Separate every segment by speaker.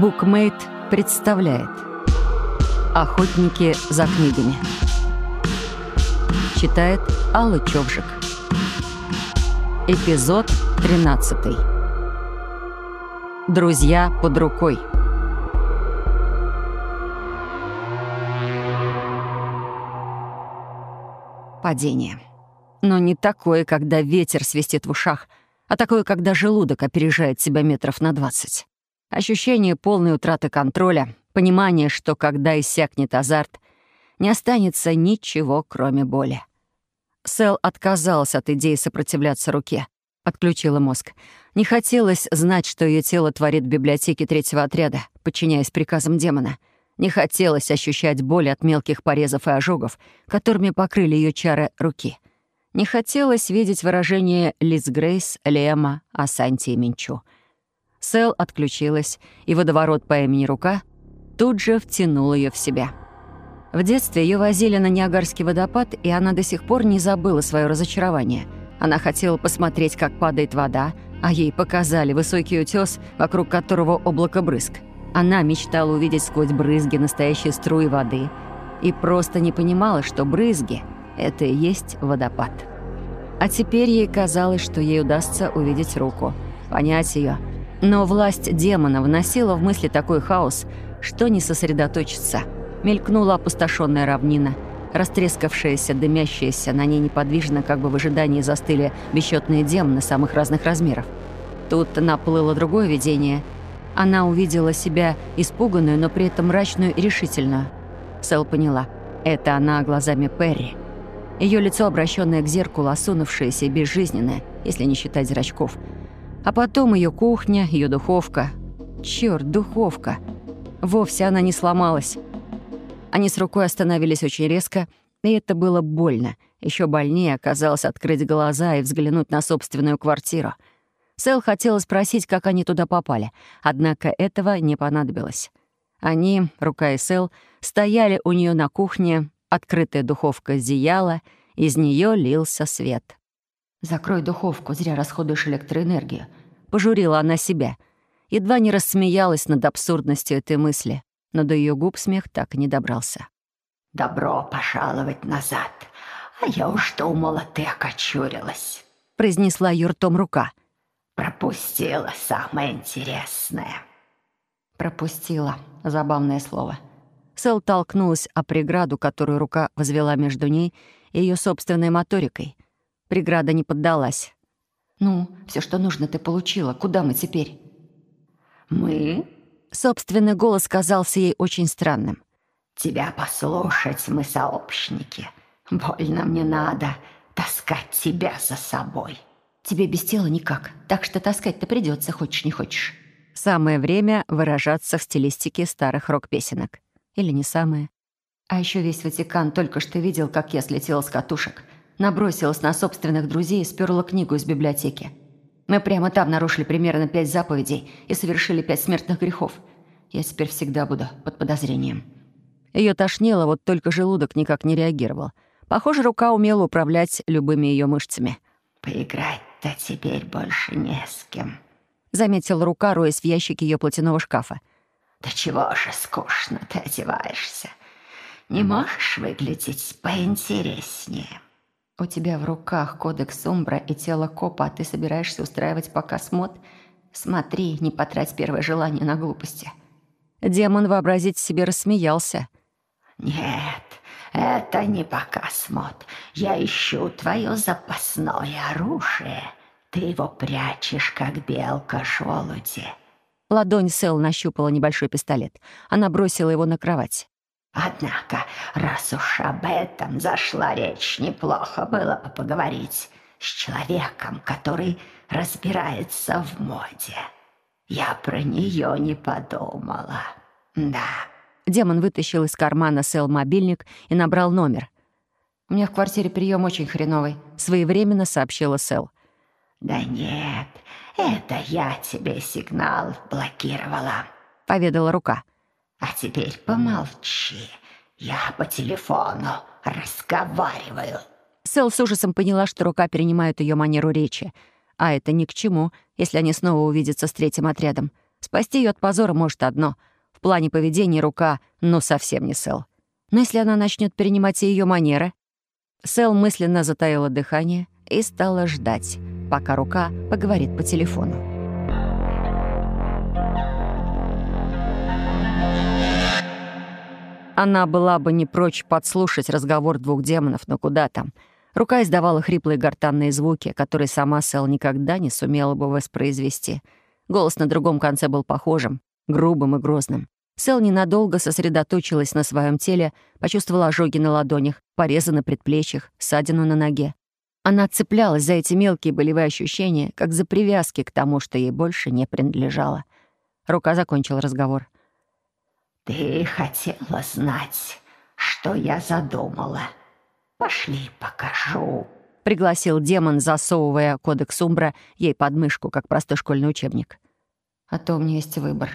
Speaker 1: Букмейт представляет. Охотники за книгами Читает Алла Човжик Эпизод 13 Друзья под рукой Падение. Но не такое, когда ветер свистит в ушах, а такое, когда желудок опережает себя метров на двадцать. Ощущение полной утраты контроля, понимание, что когда иссякнет азарт, не останется ничего, кроме боли. Сэл отказалась от идеи сопротивляться руке. Отключила мозг. Не хотелось знать, что ее тело творит в библиотеке третьего отряда, подчиняясь приказам демона. Не хотелось ощущать боль от мелких порезов и ожогов, которыми покрыли ее чары руки. Не хотелось видеть выражение Лиз Грейс, Лема, Асанти и Минчу — Сэл отключилась, и водоворот по имени Рука тут же втянул ее в себя. В детстве ее возили на Ниагарский водопад, и она до сих пор не забыла свое разочарование. Она хотела посмотреть, как падает вода, а ей показали высокий утес, вокруг которого облако брызг. Она мечтала увидеть сквозь брызги настоящие струи воды и просто не понимала, что брызги — это и есть водопад. А теперь ей казалось, что ей удастся увидеть руку, понять ее — но власть демона вносила в мысли такой хаос, что не сосредоточиться. Мелькнула опустошенная равнина, растрескавшаяся, дымящаяся, на ней неподвижно, как бы в ожидании застыли бесчетные демоны самых разных размеров. Тут наплыло другое видение. Она увидела себя испуганную, но при этом мрачную и решительную. Сэл поняла. Это она глазами Перри. Ее лицо, обращенное к зеркалу, осунувшееся и безжизненное, если не считать зрачков — а потом ее кухня, ее духовка. Черт, духовка. Вовсе она не сломалась. Они с рукой остановились очень резко, и это было больно. Еще больнее оказалось открыть глаза и взглянуть на собственную квартиру. Сэл хотела спросить, как они туда попали, однако этого не понадобилось. Они, Рука и Сэл, стояли у нее на кухне, открытая духовка зияла, из нее лился свет.
Speaker 2: «Закрой духовку, зря расходуешь электроэнергию», —
Speaker 1: пожурила она себя. Едва не рассмеялась над абсурдностью этой мысли, но до ее губ смех так и не добрался.
Speaker 3: «Добро пожаловать назад, а я уж думала, ты окочурилась», —
Speaker 1: произнесла ее ртом рука.
Speaker 3: «Пропустила самое интересное».
Speaker 2: «Пропустила» — забавное слово.
Speaker 1: Сэл толкнулась о преграду, которую рука возвела между ней и ее собственной моторикой — Преграда не поддалась.
Speaker 2: «Ну, все, что нужно, ты получила. Куда мы теперь?»
Speaker 3: «Мы?»
Speaker 1: Собственный голос казался ей очень странным.
Speaker 3: «Тебя послушать мы сообщники. Больно мне надо таскать тебя за собой».
Speaker 2: «Тебе без тела никак, так что таскать-то придется, хочешь не хочешь».
Speaker 1: Самое время выражаться в стилистике старых рок-песенок. Или не самое.
Speaker 2: А еще весь Ватикан только что видел, как я слетела с катушек. Набросилась на собственных друзей и сперла книгу из библиотеки. Мы прямо там нарушили примерно пять заповедей и совершили пять смертных грехов. Я теперь всегда буду под подозрением.
Speaker 1: Ее тошнило, вот только желудок никак не реагировал. Похоже, рука умела управлять любыми ее мышцами.
Speaker 3: «Поиграть-то теперь больше не с кем», —
Speaker 1: заметила рука, роясь в ящике ее платяного шкафа.
Speaker 3: «Да чего же скучно ты одеваешься? Не можешь выглядеть поинтереснее?»
Speaker 2: «У тебя в руках кодекс Умбра и тело копа, а ты собираешься устраивать показ мод? Смотри, не потрать первое желание на глупости».
Speaker 1: Демон вообразить себе рассмеялся.
Speaker 3: «Нет, это не показ мод. Я ищу твое запасное оружие. Ты его прячешь, как белка желуди».
Speaker 1: Ладонь Сэл нащупала небольшой пистолет. Она бросила его на кровать.
Speaker 3: Однако, раз уж об этом зашла речь, неплохо было бы поговорить с человеком, который разбирается в моде. Я про нее не подумала. Да.
Speaker 1: Демон вытащил из кармана Сэл мобильник и набрал номер.
Speaker 2: «У меня в квартире прием очень хреновый», —
Speaker 1: своевременно сообщила Сэл.
Speaker 3: «Да нет, это я тебе сигнал блокировала», —
Speaker 1: поведала рука.
Speaker 3: А теперь помолчи. Я по телефону разговариваю».
Speaker 1: Сэл с ужасом поняла, что рука перенимает ее манеру речи. А это ни к чему, если они снова увидятся с третьим отрядом. Спасти ее от позора может одно. В плане поведения рука, ну, совсем не Сэл. Но если она начнет перенимать ее манеры... Сэл мысленно затаила дыхание и стала ждать, пока рука поговорит по телефону. Она была бы не прочь подслушать разговор двух демонов, но куда там. Рука издавала хриплые гортанные звуки, которые сама Сэл никогда не сумела бы воспроизвести. Голос на другом конце был похожим, грубым и грозным. Сэл ненадолго сосредоточилась на своем теле, почувствовала ожоги на ладонях, порезы на предплечьях, ссадину на ноге. Она цеплялась за эти мелкие болевые ощущения, как за привязки к тому, что ей больше не принадлежало. Рука закончила разговор.
Speaker 3: «Ты хотела знать, что я задумала. Пошли, покажу», —
Speaker 1: пригласил демон, засовывая кодекс Умбра ей под мышку, как простой школьный учебник.
Speaker 2: «А то у меня есть выбор».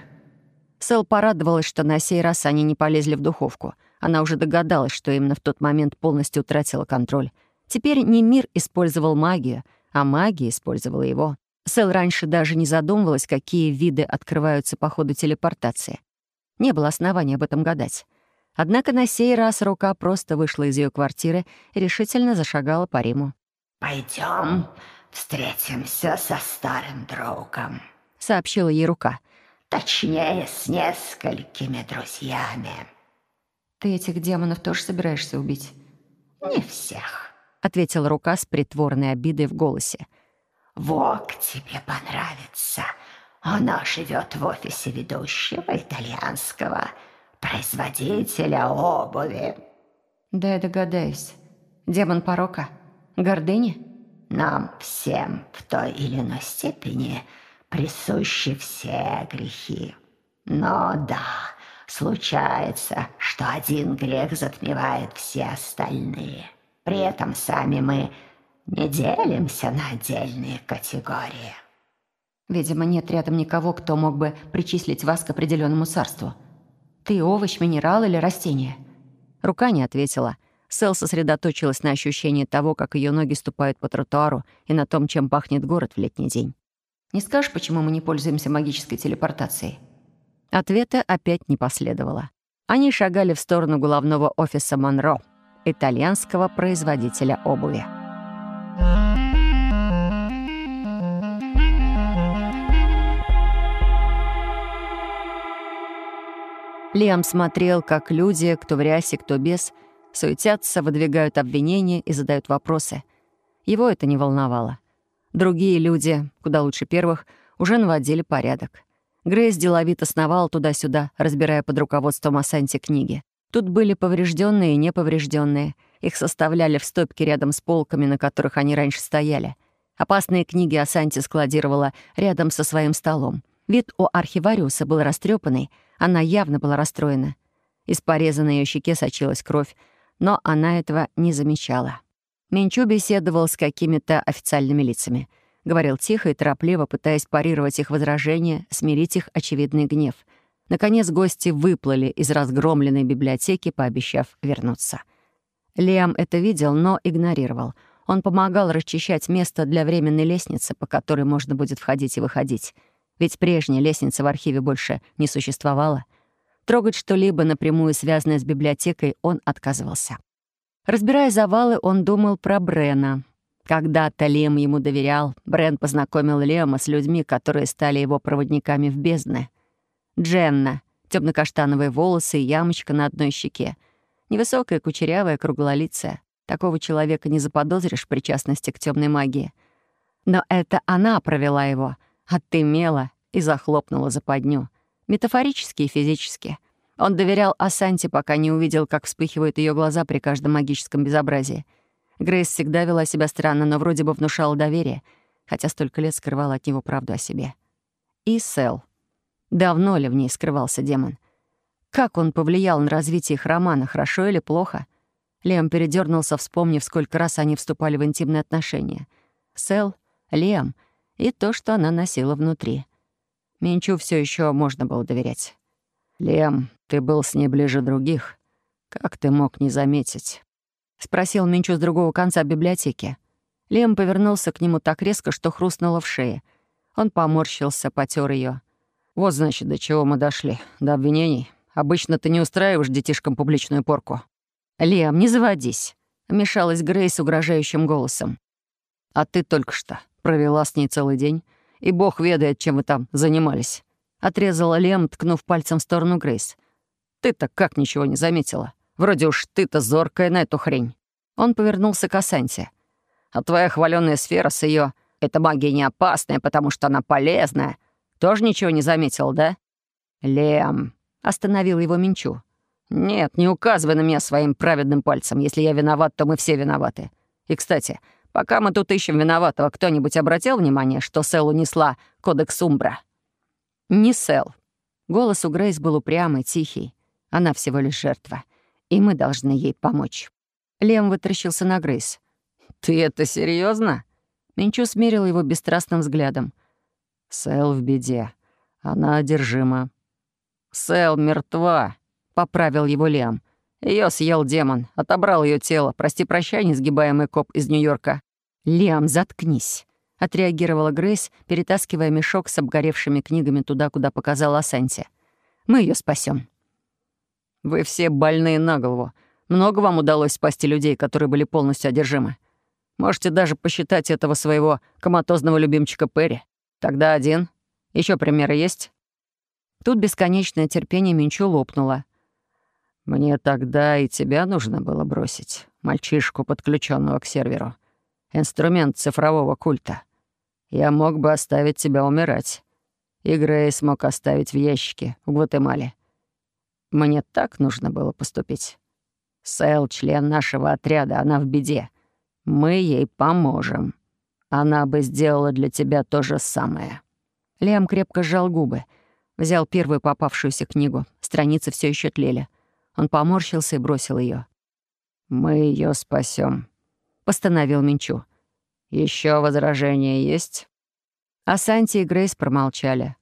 Speaker 1: Сэл порадовалась, что на сей раз они не полезли в духовку. Она уже догадалась, что именно в тот момент полностью утратила контроль. Теперь не мир использовал магию, а магия использовала его. Сэл раньше даже не задумывалась, какие виды открываются по ходу телепортации. Не было основания об этом гадать. Однако на сей раз рука просто вышла из ее квартиры и решительно зашагала по Риму.
Speaker 3: «Пойдем, встретимся со старым другом», —
Speaker 1: сообщила ей рука.
Speaker 3: «Точнее, с несколькими друзьями».
Speaker 2: «Ты этих демонов тоже собираешься убить?»
Speaker 3: «Не всех», —
Speaker 1: ответила рука с притворной обидой в голосе.
Speaker 3: «Вок тебе понравится. Она живет в офисе ведущего итальянского производителя обуви.
Speaker 2: Да я догадаюсь. Демон порока? Гордыни?
Speaker 3: Нам всем в той или иной степени присущи все грехи. Но да, случается, что один грех затмевает все остальные. При этом сами мы не делимся на отдельные категории.
Speaker 2: Видимо, нет рядом никого, кто мог бы причислить вас к определенному царству. Ты овощ, минерал или растение?»
Speaker 1: Рука не ответила. Сэл сосредоточилась на ощущении того, как ее ноги ступают по тротуару и на том, чем пахнет город в летний день.
Speaker 2: «Не скажешь, почему мы не пользуемся магической телепортацией?»
Speaker 1: Ответа опять не последовало. Они шагали в сторону головного офиса Монро, итальянского производителя обуви. Лиам смотрел, как люди, кто в рясе, кто без, суетятся, выдвигают обвинения и задают вопросы. Его это не волновало. Другие люди, куда лучше первых, уже наводили порядок. Грейс деловито сновал туда-сюда, разбирая под руководством Асанти книги. Тут были поврежденные и неповрежденные. Их составляли в стопке рядом с полками, на которых они раньше стояли. Опасные книги Асанти складировала рядом со своим столом. Вид у архивариуса был растрепанный, она явно была расстроена. Из пореза на ее щеке сочилась кровь, но она этого не замечала. Менчу беседовал с какими-то официальными лицами. Говорил тихо и торопливо, пытаясь парировать их возражения, смирить их очевидный гнев. Наконец гости выплыли из разгромленной библиотеки, пообещав вернуться. Лиам это видел, но игнорировал. Он помогал расчищать место для временной лестницы, по которой можно будет входить и выходить — ведь прежняя лестница в архиве больше не существовала. Трогать что-либо напрямую связанное с библиотекой он отказывался. Разбирая завалы, он думал про Брена. Когда-то Лем ему доверял. Брен познакомил Лема с людьми, которые стали его проводниками в бездны. Дженна, темно-каштановые волосы и ямочка на одной щеке. Невысокая, кучерявая, круглолицая. Такого человека не заподозришь в причастности к темной магии. Но это она провела его — оттымела и захлопнула западню. Метафорически и физически. Он доверял Асанте, пока не увидел, как вспыхивают ее глаза при каждом магическом безобразии. Грейс всегда вела себя странно, но вроде бы внушала доверие, хотя столько лет скрывала от него правду о себе. И Сэл. Давно ли в ней скрывался демон? Как он повлиял на развитие их романа, хорошо или плохо? Лем передернулся, вспомнив, сколько раз они вступали в интимные отношения. Сэл, Лем — и то, что она носила внутри. Минчу все еще можно было доверять. «Лем, ты был с ней ближе других. Как ты мог не заметить?» — спросил Минчу с другого конца библиотеки. Лем повернулся к нему так резко, что хрустнуло в шее. Он поморщился, потер ее. Вот, значит, до чего мы дошли. До обвинений. Обычно ты не устраиваешь детишкам публичную порку.
Speaker 2: Лиам, не заводись. Вмешалась Грейс угрожающим голосом.
Speaker 1: А ты только что провела с ней целый день, и бог ведает, чем вы там занимались. Отрезала Лем, ткнув пальцем в сторону Грейс. Ты-то как ничего не заметила? Вроде уж ты-то зоркая на эту хрень. Он повернулся к Асанте. А твоя хваленная сфера с ее «эта магия не опасная, потому что она полезная» тоже ничего не заметил, да? Лем, остановил его Минчу. Нет, не указывай на меня своим праведным пальцем. Если я виноват, то мы все виноваты. И, кстати, пока мы тут ищем виноватого, кто-нибудь обратил внимание, что Сэл унесла кодекс Умбра? Не Сэл. Голос у Грейс был упрямый, тихий. Она всего лишь жертва. И мы должны ей помочь. Лем вытращился на Грейс. «Ты это серьезно? Минчу смерил его бесстрастным взглядом. «Сэл в беде. Она одержима». «Сэл мертва», — поправил его Лем. Ее съел демон, отобрал ее тело. Прости-прощай, несгибаемый коп из Нью-Йорка». «Лиам, заткнись», — отреагировала Грейс, перетаскивая мешок с обгоревшими книгами туда, куда показала Санти. «Мы ее спасем. «Вы все больные на голову. Много вам удалось спасти людей, которые были полностью одержимы. Можете даже посчитать этого своего коматозного любимчика Перри. Тогда один. Еще примеры есть?» Тут бесконечное терпение Минчу лопнуло. «Мне тогда и тебя нужно было бросить, мальчишку, подключенного к серверу. Инструмент цифрового культа. Я мог бы оставить тебя умирать. И Грейс мог оставить в ящике в Гватемале. Мне так нужно было поступить. Сэл — член нашего отряда, она в беде. Мы ей поможем. Она бы сделала для тебя то же самое». Лиам крепко сжал губы. Взял первую попавшуюся книгу. Страницы все еще тлели. Он поморщился и бросил ее. «Мы ее спасем, постановил Минчу. Еще возражения есть?» А Санти и Грейс промолчали.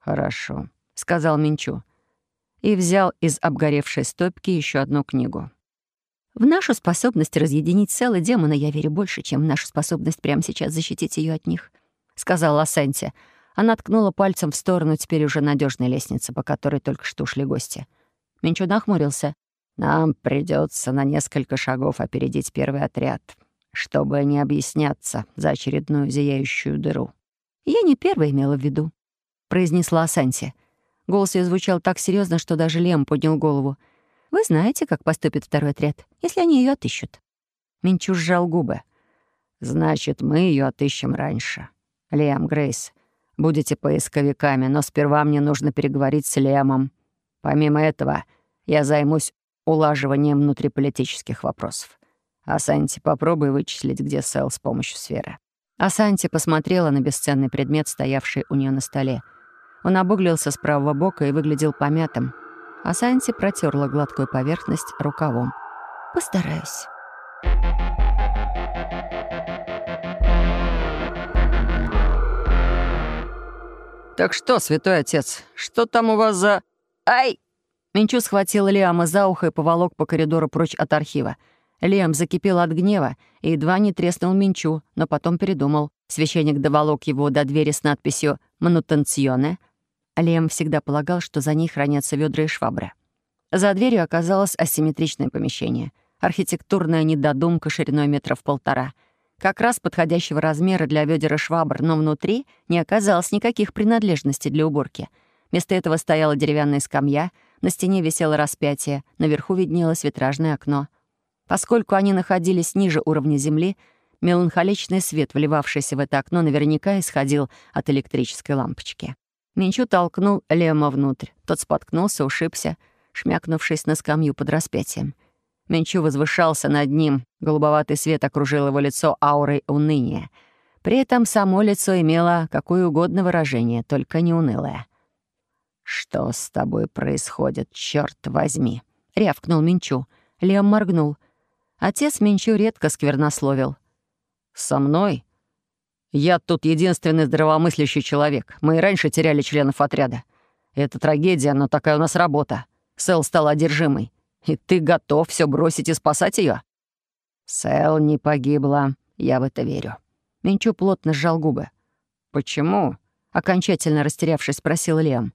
Speaker 1: «Хорошо», — сказал Минчу. И взял из обгоревшей стопки еще одну книгу.
Speaker 2: В нашу способность разъединить Сэл демона я верю больше, чем в нашу способность прямо сейчас защитить ее от них», — сказала Асанти. Она ткнула пальцем в сторону теперь уже надежной лестницы, по которой только что ушли гости. Минчу нахмурился. «Нам придется на несколько шагов опередить первый отряд, чтобы не объясняться за очередную зияющую дыру». «Я не первая имела в виду», — произнесла Асанти. Голос ее звучал так серьезно, что даже Лем поднял голову — вы знаете, как поступит второй отряд, если они ее отыщут?» Минчу сжал губы. «Значит, мы ее отыщем раньше. Лиам, Грейс, будете поисковиками, но сперва мне нужно переговорить с Лиамом. Помимо этого, я займусь улаживанием внутриполитических вопросов. Асанти, попробуй вычислить, где Сэл с помощью сферы». Асанти посмотрела на бесценный предмет, стоявший у нее на столе. Он обуглился с правого бока и выглядел помятым — а Санти протерла гладкую поверхность рукавом. «Постараюсь».
Speaker 1: «Так что, святой отец, что там у вас за...» «Ай!» Минчу схватил Лиама за ухо и поволок по коридору прочь от архива. Лиам закипел от гнева и едва не треснул Минчу, но потом передумал. Священник доволок его до двери с надписью «Манутенционе», Лем всегда полагал, что за ней хранятся ведра и швабры. За дверью оказалось асимметричное помещение. Архитектурная недодумка шириной метров полтора. Как раз подходящего размера для ведер и швабр, но внутри не оказалось никаких принадлежностей для уборки. Вместо этого стояла деревянная скамья, на стене висело распятие, наверху виднелось витражное окно. Поскольку они находились ниже уровня земли, меланхоличный свет, вливавшийся в это окно, наверняка исходил от электрической лампочки. Минчу толкнул Лема внутрь. Тот споткнулся, ушибся, шмякнувшись на скамью под распятием. Минчу возвышался над ним. Голубоватый свет окружил его лицо аурой уныния. При этом само лицо имело какое угодно выражение, только не унылое. «Что с тобой происходит, черт возьми?» — рявкнул Минчу. Лем моргнул. Отец Минчу редко сквернословил. «Со мной?» Я тут единственный здравомыслящий человек. Мы и раньше теряли членов отряда. Это трагедия, но такая у нас работа. Сэл стала одержимой. И ты готов все бросить и спасать ее? Сэл не погибла. Я в это верю. Минчу плотно сжал губы. «Почему?» — окончательно растерявшись, спросил Лем.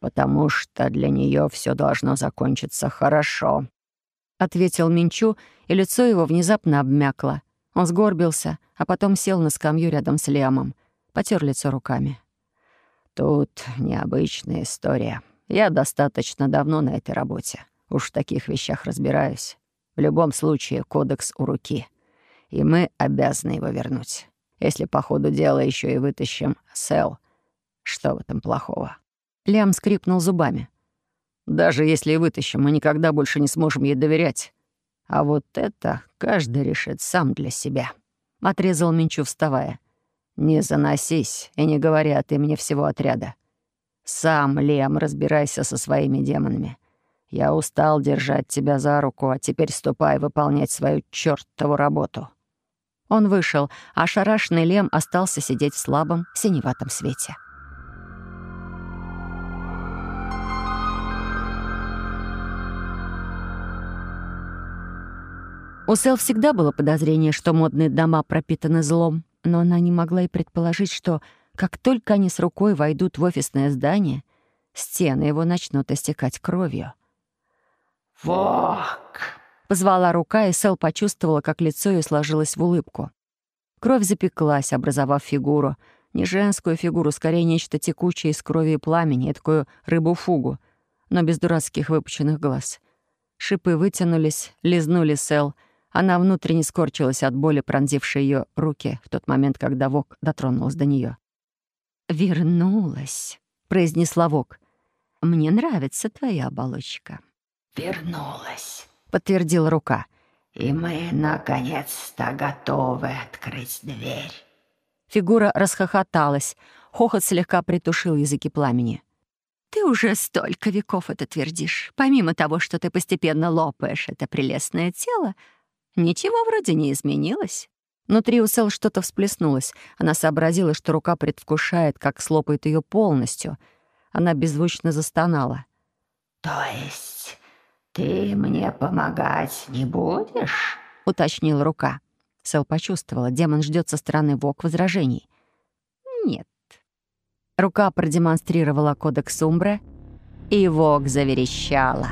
Speaker 1: «Потому что для нее все должно закончиться хорошо», — ответил Минчу, и лицо его внезапно обмякло. Он сгорбился, а потом сел на скамью рядом с Лиамом, потер лицо руками. «Тут необычная история. Я достаточно давно на этой работе. Уж в таких вещах разбираюсь. В любом случае, кодекс у руки. И мы обязаны его вернуть. Если по ходу дела еще и вытащим Сэл, что в этом плохого?» Лям скрипнул зубами. «Даже если и вытащим, мы никогда больше не сможем ей доверять. А вот это каждый решит сам для себя», — отрезал Минчу, вставая. «Не заносись и не говори от имени всего отряда. Сам, Лем, разбирайся со своими демонами. Я устал держать тебя за руку, а теперь ступай выполнять свою чёртову работу». Он вышел, а шарашный Лем остался сидеть в слабом синеватом свете. У Сэл всегда было подозрение, что модные дома пропитаны злом, но она не могла и предположить, что как только они с рукой войдут в офисное здание, стены его начнут истекать кровью.
Speaker 3: «Вок!»
Speaker 1: — позвала рука, и Сэл почувствовала, как лицо ее сложилось в улыбку. Кровь запеклась, образовав фигуру. Не женскую фигуру, скорее нечто текучее из крови и пламени, такую рыбу-фугу, но без дурацких выпученных глаз. Шипы вытянулись, лизнули Сэл — она внутренне скорчилась от боли, пронзившей ее руки в тот момент, когда Вок дотронулась до нее.
Speaker 2: «Вернулась», — произнесла Вок. «Мне нравится твоя оболочка».
Speaker 3: «Вернулась», —
Speaker 1: подтвердила рука.
Speaker 3: «И мы, наконец-то, готовы открыть дверь».
Speaker 1: Фигура расхохоталась. Хохот слегка притушил языки пламени.
Speaker 2: «Ты уже столько веков это твердишь. Помимо того, что ты постепенно лопаешь это прелестное тело, Ничего вроде не изменилось.
Speaker 1: Внутри у Сэл что-то всплеснулось. Она сообразила, что рука предвкушает, как слопает ее полностью. Она беззвучно застонала.
Speaker 3: «То есть ты мне помогать не будешь?»
Speaker 1: — уточнила рука. Сэл почувствовала, демон ждет со стороны Вок возражений. «Нет». Рука продемонстрировала кодекс Умбре, и Вок заверещала.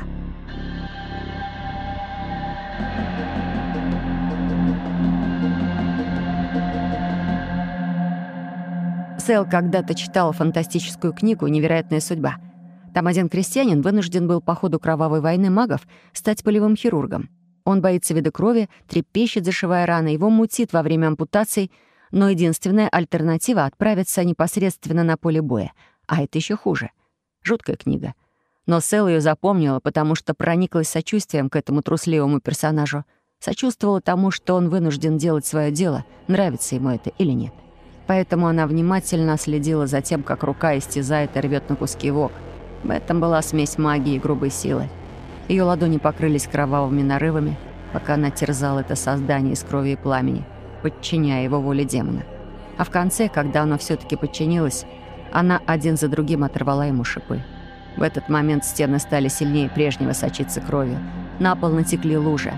Speaker 1: Сэл когда-то читал фантастическую книгу «Невероятная судьба». Там один крестьянин вынужден был по ходу кровавой войны магов стать полевым хирургом. Он боится вида крови, трепещет, зашивая раны, его мутит во время ампутаций, но единственная альтернатива — отправиться непосредственно на поле боя. А это еще хуже. Жуткая книга. Но Сэл ее запомнила, потому что прониклась сочувствием к этому трусливому персонажу. Сочувствовала тому, что он вынужден делать свое дело, нравится ему это или нет поэтому она внимательно следила за тем, как рука истязает и рвет на куски вок. В этом была смесь магии и грубой силы. Ее ладони покрылись кровавыми нарывами, пока она терзала это создание из крови и пламени, подчиняя его воле демона. А в конце, когда оно все таки подчинилось, она один за другим оторвала ему шипы. В этот момент стены стали сильнее прежнего сочиться кровью. На пол натекли лужи.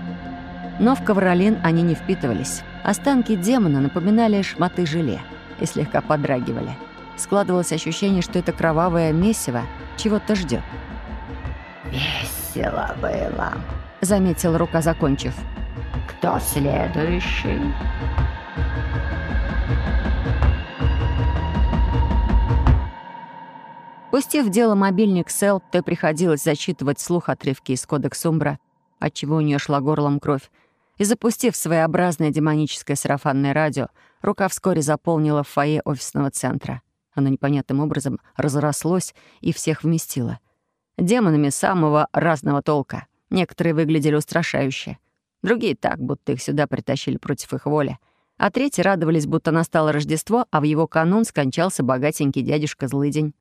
Speaker 1: Но в ковролин они не впитывались. Останки демона напоминали шматы желе — и слегка подрагивали. Складывалось ощущение, что это кровавое месиво чего-то ждет.
Speaker 3: «Весело было», —
Speaker 1: заметила рука, закончив.
Speaker 3: «Кто следующий?»
Speaker 1: Пустив в дело мобильник Сэл, то приходилось зачитывать слух отрывки из кодекса Умбра, отчего у нее шла горлом кровь, и запустив своеобразное демоническое сарафанное радио, рука вскоре заполнила фойе офисного центра. Оно непонятным образом разрослось и всех вместило. Демонами самого разного толка. Некоторые выглядели устрашающе. Другие так, будто их сюда притащили против их воли. А третьи радовались, будто настало Рождество, а в его канун скончался богатенький дядюшка Злыдень.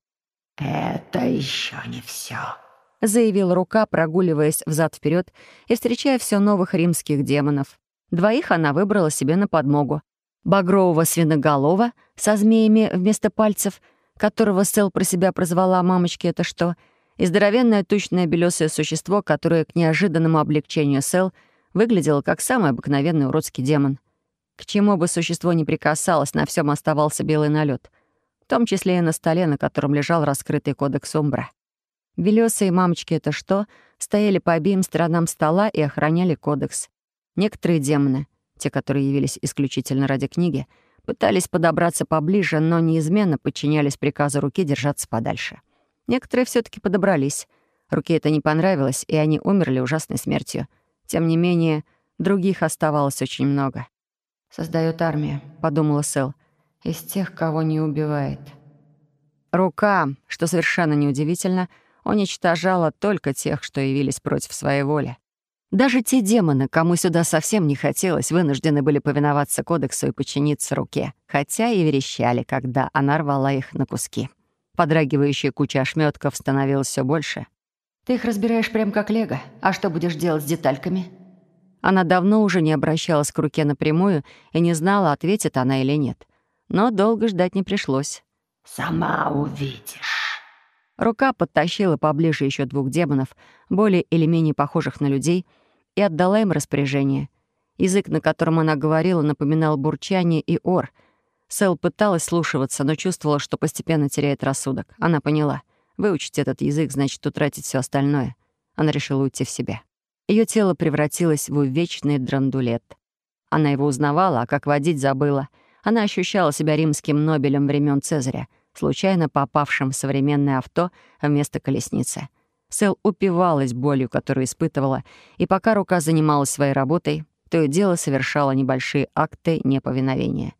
Speaker 3: «Это еще не все», —
Speaker 1: заявил рука, прогуливаясь взад вперед и встречая все новых римских демонов. Двоих она выбрала себе на подмогу. Багрового свиноголова со змеями вместо пальцев, которого Сэл про себя прозвала «мамочки, это что?», и здоровенное тучное белесое существо, которое к неожиданному облегчению Сэл выглядело как самый обыкновенный уродский демон. К чему бы существо ни прикасалось, на всем оставался белый налет, в том числе и на столе, на котором лежал раскрытый кодекс Умбра. Белёсы и мамочки — это что? Стояли по обеим сторонам стола и охраняли кодекс. Некоторые демоны, те, которые явились исключительно ради книги, пытались подобраться поближе, но неизменно подчинялись приказу руки держаться подальше. Некоторые все таки подобрались. Руке это не понравилось, и они умерли ужасной смертью. Тем не менее, других оставалось очень много.
Speaker 2: «Создает армию», — подумала Сэл, — «из тех, кого не убивает».
Speaker 1: Рука, что совершенно неудивительно, уничтожала только тех, что явились против своей воли. Даже те демоны, кому сюда совсем не хотелось, вынуждены были повиноваться кодексу и подчиниться руке, хотя и верещали, когда она рвала их на куски. Подрагивающая куча ошметков становилась все больше.
Speaker 2: «Ты их разбираешь прям как лего. А что будешь делать с детальками?»
Speaker 1: Она давно уже не обращалась к руке напрямую и не знала, ответит она или нет. Но долго ждать не пришлось.
Speaker 3: «Сама увидишь».
Speaker 1: Рука подтащила поближе еще двух демонов, более или менее похожих на людей, и отдала им распоряжение. Язык, на котором она говорила, напоминал бурчание и ор. Сэл пыталась слушаться, но чувствовала, что постепенно теряет рассудок. Она поняла. Выучить этот язык значит утратить все остальное. Она решила уйти в себя. Ее тело превратилось в вечный драндулет. Она его узнавала, а как водить забыла. Она ощущала себя римским Нобелем времен Цезаря, случайно попавшим в современное авто вместо колесницы. Сэл упивалась болью, которую испытывала, и пока рука занималась своей работой, то и дело совершала небольшие акты неповиновения.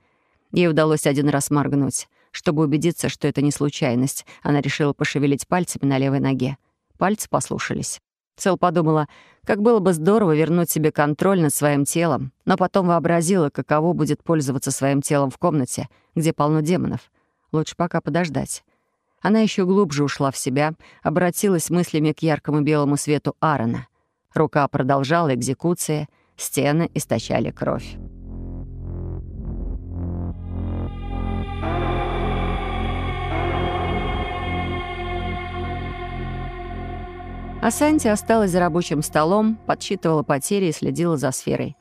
Speaker 1: Ей удалось один раз моргнуть. Чтобы убедиться, что это не случайность, она решила пошевелить пальцами на левой ноге. Пальцы послушались. Сэл подумала, как было бы здорово вернуть себе контроль над своим телом, но потом вообразила, каково будет пользоваться своим телом в комнате, где полно демонов. Лучше пока подождать. Она еще глубже ушла в себя, обратилась мыслями к яркому белому свету Аарона. Рука продолжала экзекуции, стены источали кровь. А Санти осталась за рабочим столом, подсчитывала потери и следила за сферой.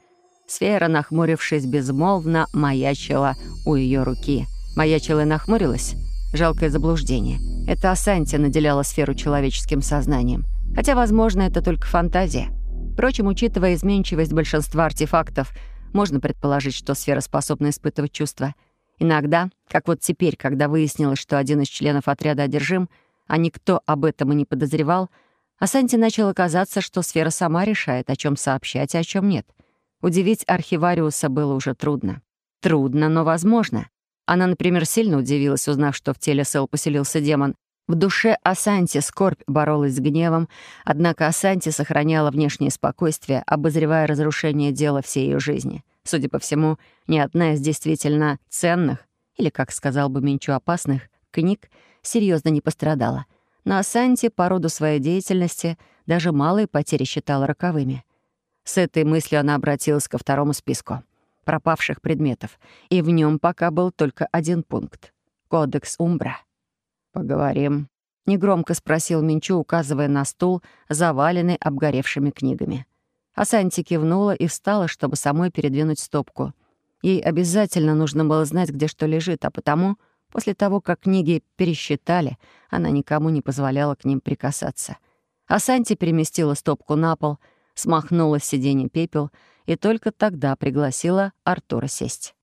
Speaker 1: Сфера, нахмурившись безмолвно, маячила у ее руки. Маячила и нахмурилась. Жалкое заблуждение. Это Асанти наделяла сферу человеческим сознанием. Хотя, возможно, это только фантазия. Впрочем, учитывая изменчивость большинства артефактов, можно предположить, что сфера способна испытывать чувства. Иногда, как вот теперь, когда выяснилось, что один из членов отряда одержим, а никто об этом и не подозревал — а Санте начало казаться, что сфера сама решает, о чем сообщать, а о чем нет. Удивить архивариуса было уже трудно. Трудно, но возможно. Она, например, сильно удивилась, узнав, что в теле Сэл поселился демон. В душе Асанти скорбь боролась с гневом, однако Асанти сохраняла внешнее спокойствие, обозревая разрушение дела всей ее жизни. Судя по всему, ни одна из действительно ценных, или, как сказал бы Минчу, опасных, книг серьезно не пострадала — но Асанти по роду своей деятельности даже малые потери считала роковыми. С этой мыслью она обратилась ко второму списку пропавших предметов, и в нем пока был только один пункт — Кодекс Умбра. «Поговорим», — негромко спросил Минчу, указывая на стул, заваленный обгоревшими книгами. Асанти кивнула и встала, чтобы самой передвинуть стопку. Ей обязательно нужно было знать, где что лежит, а потому После того, как книги пересчитали, она никому не позволяла к ним прикасаться. А Санти переместила стопку на пол, смахнула с сиденья пепел и только тогда пригласила Артура сесть.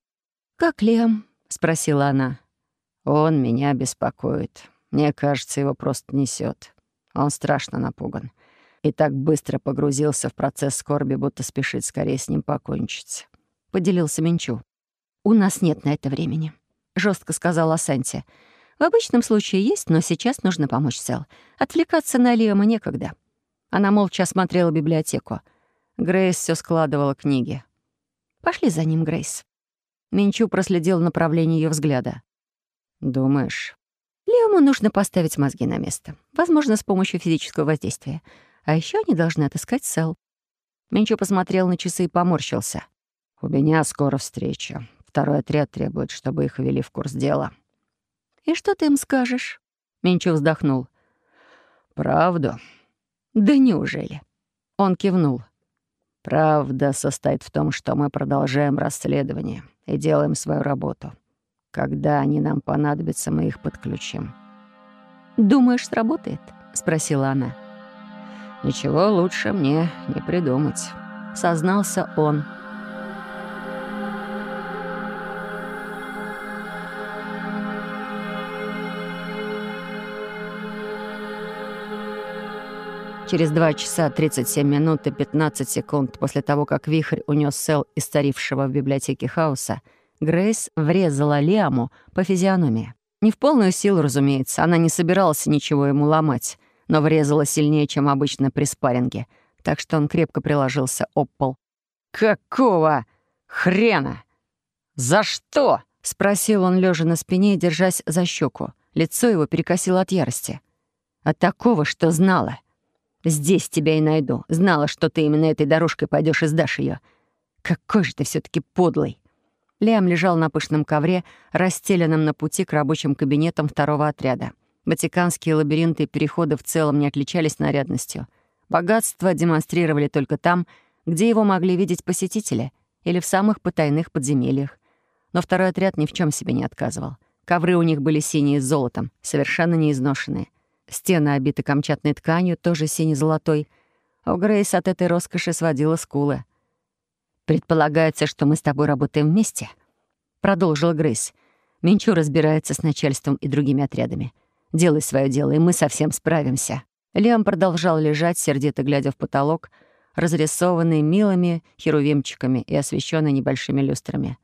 Speaker 1: «Как Лем?» — спросила она. «Он меня беспокоит. Мне кажется, его просто несет. Он страшно напуган. И так быстро погрузился в процесс скорби, будто спешит скорее с ним покончить», — поделился Минчу. «У нас нет на это времени», — жестко сказала Санти. «В обычном случае есть, но сейчас нужно помочь Сэл. Отвлекаться на Лиама некогда». Она молча осмотрела библиотеку. Грейс все складывала книги. «Пошли за ним, Грейс». Минчу проследил направление ее взгляда. «Думаешь?» Лиаму нужно поставить мозги на место. Возможно, с помощью физического воздействия. А еще они должны отыскать Сэл. Минчу посмотрел на часы и поморщился. «У меня скоро встреча. Второй отряд требует, чтобы их ввели в курс дела». «И что ты им скажешь?» Минчу вздохнул. «Правду?» «Да неужели?» Он кивнул. «Правда состоит в том, что мы продолжаем расследование и делаем свою работу. Когда они нам понадобятся, мы их подключим». «Думаешь, сработает?»
Speaker 4: спросила она.
Speaker 1: «Ничего лучше мне не придумать», — сознался он. Через 2 часа 37 минут и 15 секунд после того, как вихрь унес Сел из царившего в библиотеке хаоса, Грейс врезала Лиаму по физиономии. Не в полную силу, разумеется, она не собиралась ничего ему ломать, но врезала сильнее, чем обычно при спарринге, так что он крепко приложился об пол.
Speaker 4: «Какого хрена? За что?»
Speaker 1: — спросил он, лежа на спине, держась за щеку. Лицо его перекосило от ярости. «От такого, что знала. Здесь тебя и найду. Знала, что ты именно этой дорожкой пойдешь и сдашь ее. Какой же ты все таки подлый!» Лиам лежал на пышном ковре, расстеленном на пути к рабочим кабинетам второго отряда. Ватиканские лабиринты и переходы в целом не отличались нарядностью. Богатство демонстрировали только там, где его могли видеть посетители, или в самых потайных подземельях. Но второй отряд ни в чем себе не отказывал. Ковры у них были синие с золотом, совершенно неизношенные. Стены обиты камчатной тканью, тоже сине-золотой. А у Грейс от этой роскоши сводила скулы. «Предполагается, что мы с тобой работаем вместе?» Продолжила Грейс. «Минчу разбирается с начальством и другими отрядами. Делай свое дело, и мы совсем справимся». Лиам продолжал лежать, сердито глядя в потолок, разрисованный милыми херувимчиками и освещенный небольшими люстрами.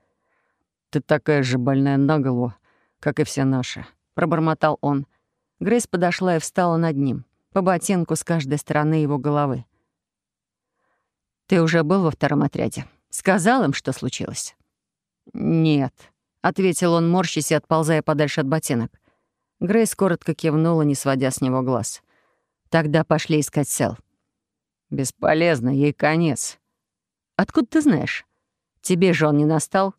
Speaker 4: «Ты такая же больная на голову, как и все наши», — пробормотал он.
Speaker 1: Грейс подошла и встала над ним, по ботинку с каждой стороны его головы. «Ты уже был во втором отряде? Сказал им, что случилось?»
Speaker 4: «Нет», — ответил он, морщись и отползая подальше от ботинок. Грейс коротко кивнула, не сводя с него глаз.
Speaker 1: «Тогда пошли искать Сел».
Speaker 4: «Бесполезно, ей конец».
Speaker 1: «Откуда ты знаешь? Тебе же он не настал?»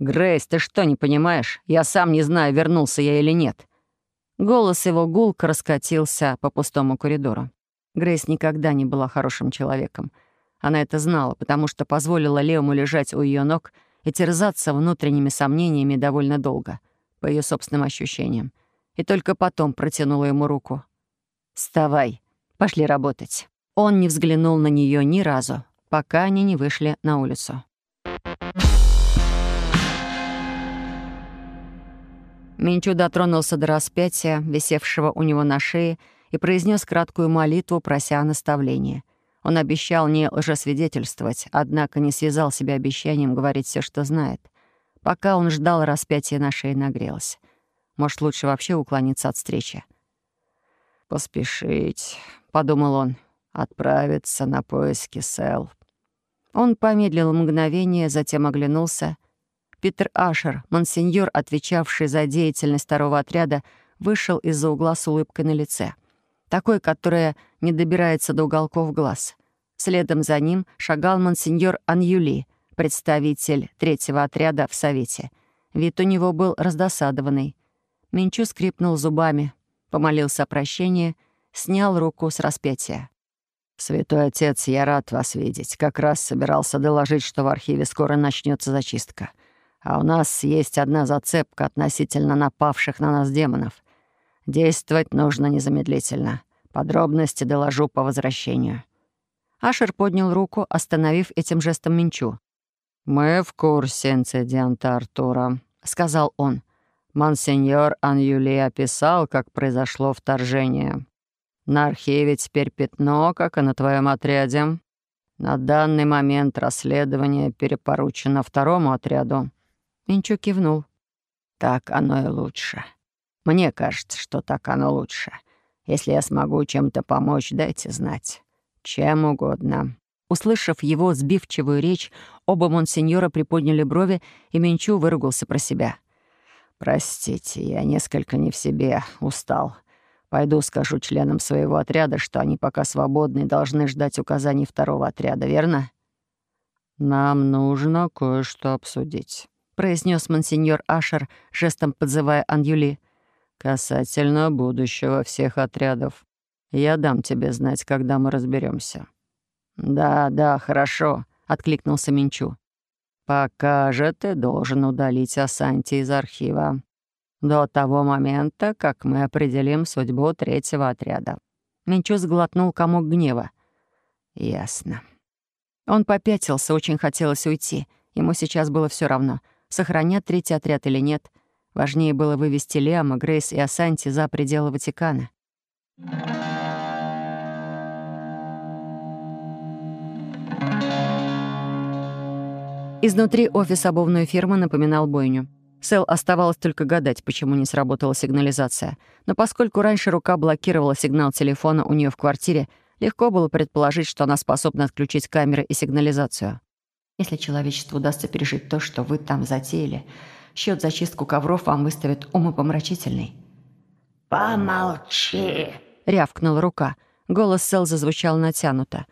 Speaker 4: «Грейс, ты что, не понимаешь? Я сам не знаю, вернулся я или нет.
Speaker 1: Голос его гулко раскатился по пустому коридору. Грейс никогда не была хорошим человеком. Она это знала, потому что позволила Леому лежать у ее ног и терзаться внутренними сомнениями довольно долго, по ее собственным ощущениям. И только потом протянула ему руку. «Вставай, пошли работать». Он не взглянул на нее ни разу, пока они не вышли на улицу. Минчу дотронулся до распятия, висевшего у него на шее, и произнес краткую молитву, прося о наставлении. Он обещал не лжесвидетельствовать, однако не связал себя обещанием говорить все, что знает. Пока он ждал, распятие на шее нагрелось. Может, лучше вообще уклониться от встречи.
Speaker 4: «Поспешить», — подумал он, — «отправиться на поиски Сэл».
Speaker 1: Он помедлил мгновение, затем оглянулся Питер Ашер, монсеньор, отвечавший за деятельность второго отряда, вышел из-за угла с улыбкой на лице. Такой, которая не добирается до уголков глаз. Следом за ним шагал монсеньор Аньюли, представитель третьего отряда в Совете. Вид у него был раздосадованный. Минчу скрипнул зубами, помолился о прощении, снял руку с распятия.
Speaker 4: «Святой Отец, я рад вас видеть. Как раз собирался доложить, что в архиве скоро начнется зачистка. А у нас есть одна зацепка относительно напавших на нас демонов. Действовать нужно незамедлительно. Подробности доложу по возвращению».
Speaker 1: Ашер поднял руку, остановив этим жестом Минчу.
Speaker 4: «Мы в курсе инцидента Артура», — сказал он. «Монсеньор Аньюли описал, как произошло вторжение. На архиве теперь пятно, как и на твоем отряде. На данный момент расследование перепоручено второму отряду.
Speaker 1: Минчу кивнул.
Speaker 4: «Так оно и лучше. Мне кажется, что так оно лучше. Если я смогу чем-то помочь, дайте знать. Чем угодно».
Speaker 1: Услышав его сбивчивую речь, оба монсеньора приподняли брови, и Минчу выругался про себя.
Speaker 4: «Простите, я несколько не в себе, устал. Пойду скажу членам своего отряда, что они пока свободны и должны ждать указаний второго отряда, верно?» «Нам нужно кое-что обсудить».
Speaker 1: — произнес монсеньор Ашер, жестом подзывая Аньюли.
Speaker 4: «Касательно будущего всех отрядов. Я дам тебе знать, когда мы разберемся.
Speaker 1: «Да, да, хорошо», — откликнулся Минчу.
Speaker 4: «Пока же ты должен удалить Асанти из архива».
Speaker 1: До того момента, как мы определим судьбу третьего отряда». Минчу сглотнул комок гнева. «Ясно». Он попятился, очень хотелось уйти. Ему сейчас было все равно, сохранят третий отряд или нет. Важнее было вывести Лиама, Грейс и Асанти за пределы Ватикана. Изнутри офис обувной фирмы напоминал бойню. Сэл оставалось только гадать, почему не сработала сигнализация. Но поскольку раньше рука блокировала сигнал телефона у нее в квартире, легко было предположить, что она способна отключить камеры и сигнализацию.
Speaker 2: Если человечеству удастся пережить то, что вы там затеяли, счет за чистку ковров вам выставят умопомрачительный.
Speaker 3: «Помолчи!»
Speaker 1: — рявкнула рука. Голос Сэл зазвучал натянуто.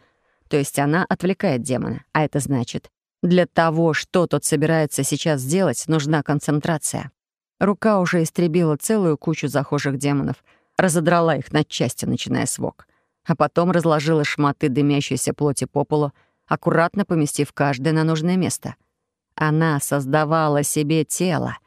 Speaker 1: То есть она отвлекает демона, а это значит, для того, что тот собирается сейчас сделать, нужна концентрация. Рука уже истребила целую кучу захожих демонов, разодрала их на части, начиная с вок, а потом разложила шматы дымящейся плоти по полу, аккуратно поместив каждое на нужное место. Она создавала себе тело.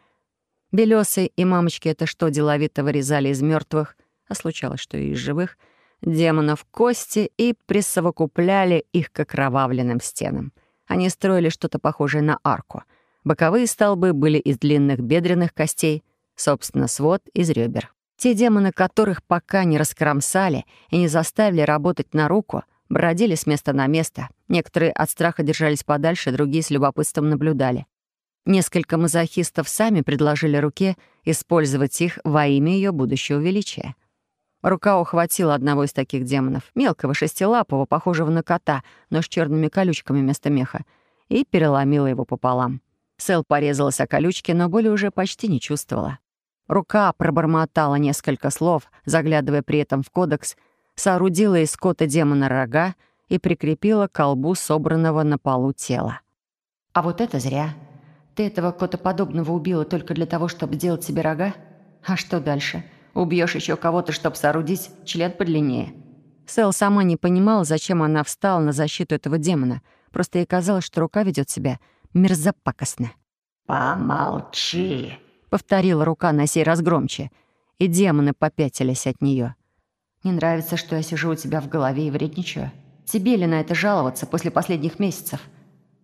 Speaker 1: Белёсы и мамочки это что, деловито вырезали из мертвых, а случалось, что и из живых, демонов кости и присовокупляли их к окровавленным стенам — они строили что-то похожее на арку. Боковые столбы были из длинных бедренных костей, собственно, свод из ребер. Те демоны, которых пока не раскромсали и не заставили работать на руку, бродили с места на место. Некоторые от страха держались подальше, другие с любопытством наблюдали. Несколько мазохистов сами предложили руке использовать их во имя ее будущего величия. Рука ухватила одного из таких демонов, мелкого шестилапого, похожего на кота, но с черными колючками вместо меха, и переломила его пополам. Сэл порезалась о колючки, но боли уже почти не чувствовала. Рука пробормотала несколько слов, заглядывая при этом в кодекс, соорудила из кота демона рога и прикрепила к колбу собранного на полу тела.
Speaker 2: «А вот это зря. Ты этого котоподобного убила только для того, чтобы делать себе рога? А что дальше?» Убьешь еще кого-то, чтобы соорудить член подлиннее».
Speaker 1: Сэл сама не понимала, зачем она встала на защиту этого демона. Просто ей казалось, что рука ведет себя мерзопакостно.
Speaker 3: «Помолчи», —
Speaker 1: повторила рука на сей раз громче, и демоны попятились от нее.
Speaker 2: «Не нравится, что я сижу у тебя в голове и вредничаю? Тебе ли на это жаловаться после последних месяцев?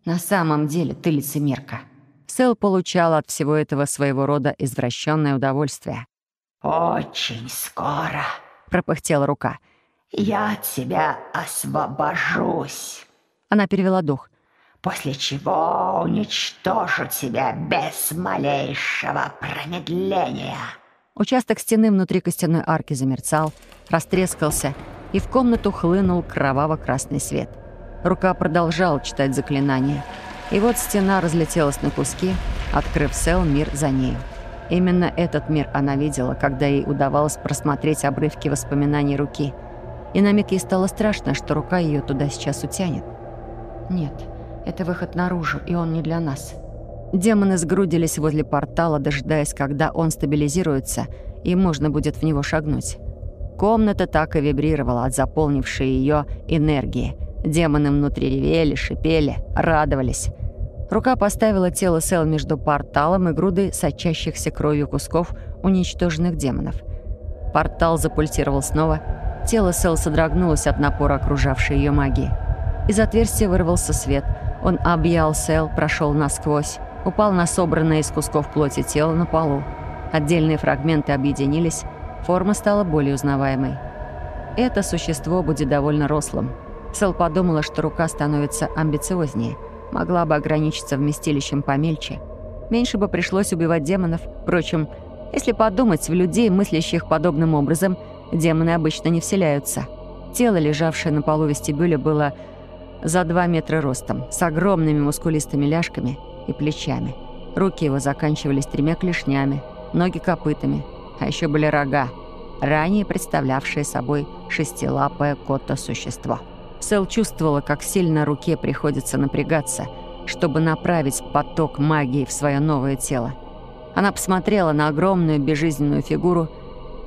Speaker 2: На самом деле ты лицемерка».
Speaker 1: Сэл получала от всего этого своего рода извращенное удовольствие.
Speaker 3: «Очень скоро», —
Speaker 1: пропыхтела рука.
Speaker 3: «Я от тебя освобожусь».
Speaker 1: Она перевела дух.
Speaker 3: «После чего уничтожу тебя без малейшего промедления».
Speaker 1: Участок стены внутри костяной арки замерцал, растрескался, и в комнату хлынул кроваво-красный свет. Рука продолжала читать заклинание. И вот стена разлетелась на куски, открыв Сел мир за нею. Именно этот мир она видела, когда ей удавалось просмотреть обрывки воспоминаний руки. И на миг ей стало страшно, что рука ее туда сейчас утянет.
Speaker 2: «Нет, это выход наружу, и он не для нас».
Speaker 1: Демоны сгрудились возле портала, дожидаясь, когда он стабилизируется, и можно будет в него шагнуть. Комната так и вибрировала от заполнившей ее энергии. Демоны внутри ревели, шипели, радовались. Рука поставила тело Сэл между порталом и грудой сочащихся кровью кусков уничтоженных демонов. Портал запульсировал снова. Тело Сэл содрогнулось от напора окружавшей ее магии. Из отверстия вырвался свет. Он объял Сэл, прошел насквозь, упал на собранное из кусков плоти тело на полу. Отдельные фрагменты объединились, форма стала более узнаваемой. Это существо будет довольно рослым. Сэл подумала, что рука становится амбициознее — могла бы ограничиться вместилищем помельче. Меньше бы пришлось убивать демонов. Впрочем, если подумать, в людей, мыслящих подобным образом, демоны обычно не вселяются. Тело, лежавшее на полу вестибюля, было за два метра ростом, с огромными мускулистыми ляжками и плечами. Руки его заканчивались тремя клешнями, ноги копытами, а еще были рога, ранее представлявшие собой шестилапое кота-существо. Сэл чувствовала, как сильно руке приходится напрягаться, чтобы направить поток магии в свое новое тело. Она посмотрела на огромную безжизненную фигуру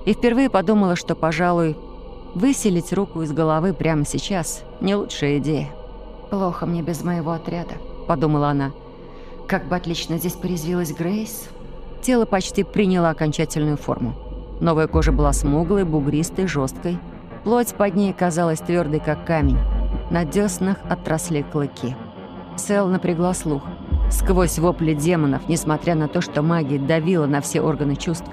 Speaker 1: и впервые подумала, что, пожалуй, выселить руку из головы прямо сейчас — не лучшая идея.
Speaker 2: «Плохо мне без моего отряда», — подумала она. «Как бы отлично здесь порезвилась Грейс.
Speaker 1: Тело почти приняло окончательную форму. Новая кожа была смуглой, бугристой, жесткой. Плоть под ней казалась твердой, как камень. На деснах отросли клыки. Сэл напрягла слух. Сквозь вопли демонов, несмотря на то, что магия давила на все органы чувств,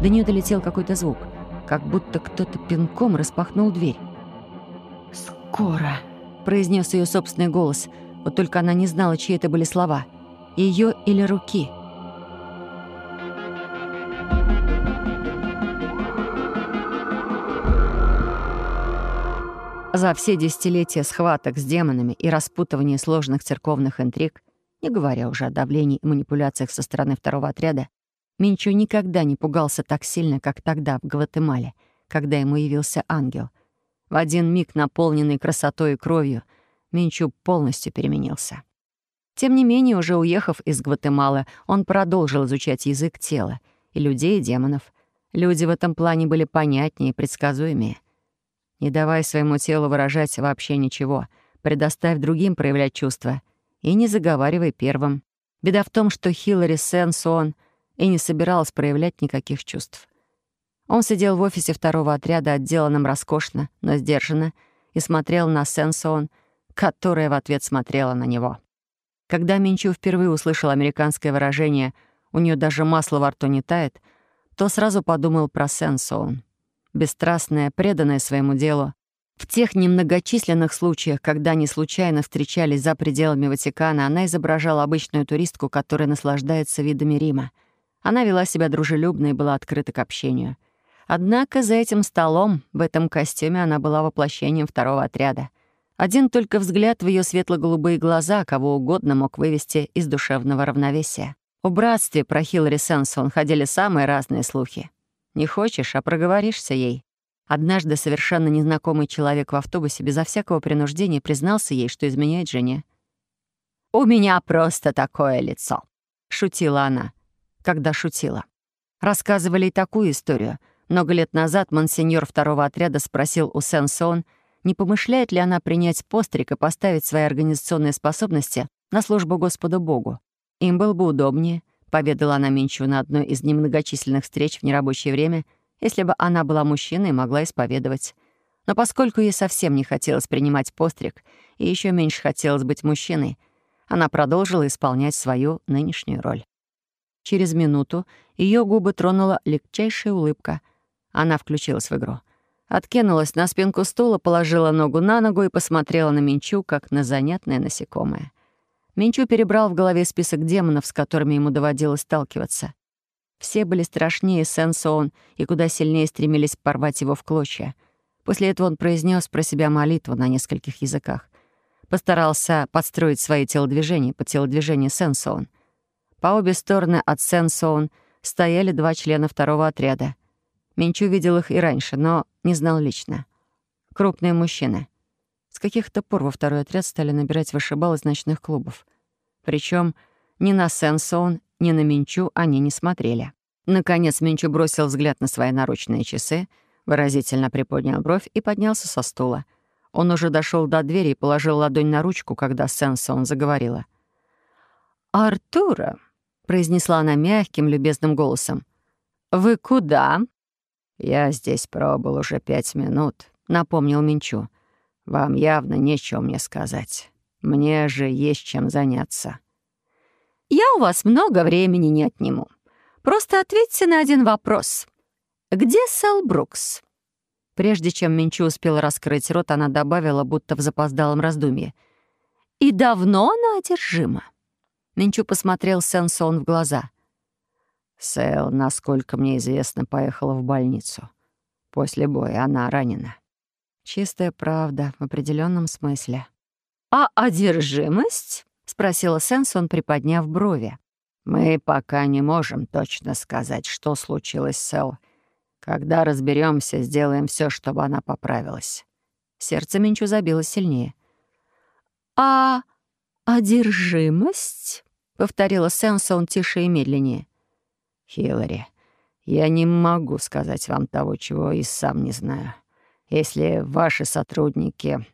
Speaker 1: до нее долетел какой-то звук, как будто кто-то пинком распахнул дверь.
Speaker 2: «Скоро», —
Speaker 1: произнес ее собственный голос, вот только она не знала, чьи это были слова. Ее или руки — За все десятилетия схваток с демонами и распутывания сложных церковных интриг, не говоря уже о давлении и манипуляциях со стороны второго отряда, Минчо никогда не пугался так сильно, как тогда в Гватемале, когда ему явился ангел. В один миг, наполненный красотой и кровью, Минчу полностью переменился. Тем не менее, уже уехав из Гватемалы, он продолжил изучать язык тела и людей, и демонов. Люди в этом плане были понятнее и предсказуемее — не давай своему телу выражать вообще ничего. Предоставь другим проявлять чувства. И не заговаривай первым. Беда в том, что Хиллари Сенсон и не собиралась проявлять никаких чувств. Он сидел в офисе второго отряда, отделанном роскошно, но сдержанно, и смотрел на Сенсон, которая в ответ смотрела на него. Когда Минчу впервые услышал американское выражение «у нее даже масло во рту не тает», то сразу подумал про Сенсон бесстрастная, преданная своему делу. В тех немногочисленных случаях, когда они случайно встречались за пределами Ватикана, она изображала обычную туристку, которая наслаждается видами Рима. Она вела себя дружелюбно и была открыта к общению. Однако за этим столом, в этом костюме, она была воплощением второго отряда. Один только взгляд в ее светло-голубые глаза кого угодно мог вывести из душевного равновесия. У братстве про Хиллари Сенсон ходили самые разные слухи. Не хочешь, а проговоришься ей. Однажды совершенно незнакомый человек в автобусе безо всякого принуждения признался ей, что изменяет жене. «У меня просто такое лицо», — шутила она, когда шутила. Рассказывали и такую историю. Много лет назад монсеньор второго отряда спросил у Сен-Сон, не помышляет ли она принять постриг и поставить свои организационные способности на службу Господу Богу. Им было бы удобнее, — поведала она Минчу на одной из немногочисленных встреч в нерабочее время, если бы она была мужчиной и могла исповедовать. Но поскольку ей совсем не хотелось принимать постриг и еще меньше хотелось быть мужчиной, она продолжила исполнять свою нынешнюю роль. Через минуту ее губы тронула легчайшая улыбка. Она включилась в игру. Откинулась на спинку стула, положила ногу на ногу и посмотрела на Минчу, как на занятное насекомое. Минчу перебрал в голове список демонов, с которыми ему доводилось сталкиваться. Все были страшнее Сен-Соон и куда сильнее стремились порвать его в клочья. После этого он произнес про себя молитву на нескольких языках. Постарался подстроить свои телодвижения по телодвижению Сен-Соон. По обе стороны от Сен-Соон стояли два члена второго отряда. Минчу видел их и раньше, но не знал лично. Крупные мужчины — с каких-то пор во второй отряд стали набирать вышибал из ночных клубов. Причем ни на Сенсон, ни на Минчу они не смотрели. Наконец Минчу бросил взгляд на свои наручные часы, выразительно приподнял бровь и поднялся со стула. Он уже дошел до двери и положил ладонь на ручку, когда Сенсон заговорила. «Артура», — произнесла она мягким, любезным голосом, — «вы куда?» «Я здесь пробыл уже пять минут», — напомнил Минчу. Вам явно нечего мне сказать. Мне же есть чем заняться». «Я у вас много времени не отниму. Просто ответьте на один вопрос. Где Сэл Брукс?» Прежде чем Минчу успел раскрыть рот, она добавила, будто в запоздалом раздумье. «И давно она одержима?» Минчу посмотрел Сенсон в глаза. «Сэл, насколько мне известно, поехала в больницу. После боя она ранена». Чистая правда в определенном смысле. «А одержимость?» — спросила Сенсон, приподняв брови. «Мы пока не можем точно сказать, что случилось с Эл. Когда разберемся, сделаем все, чтобы она поправилась». Сердце Минчу забилось сильнее. «А одержимость?» — повторила Сенсон тише и медленнее. «Хиллари, я не могу сказать вам того, чего и сам не знаю. Если ваши сотрудники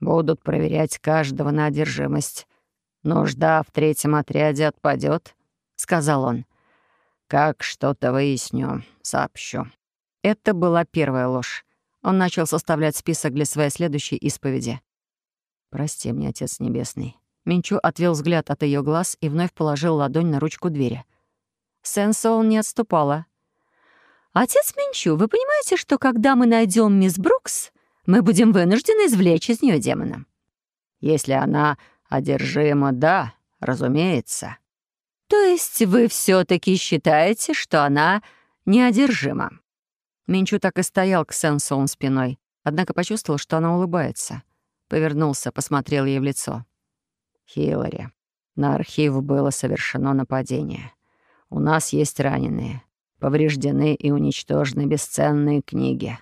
Speaker 1: будут проверять каждого на одержимость, нужда в третьем отряде отпадет, сказал он. Как что-то выясню, сообщу». Это была первая ложь. Он начал составлять список для своей следующей исповеди. «Прости мне, Отец Небесный». Минчу отвел взгляд от ее глаз и вновь положил ладонь на ручку двери. Сенсоун не отступала. «Отец Минчу, вы понимаете, что когда мы найдем мисс Брукс, мы будем вынуждены извлечь из нее демона?» «Если она одержима, да, разумеется». «То есть вы все таки считаете, что она неодержима?» Минчу так и стоял к Сенсоун спиной, однако почувствовал, что она улыбается. Повернулся, посмотрел ей в лицо. «Хиллари, на архив было совершено нападение. У нас есть раненые, повреждены и уничтожены бесценные книги.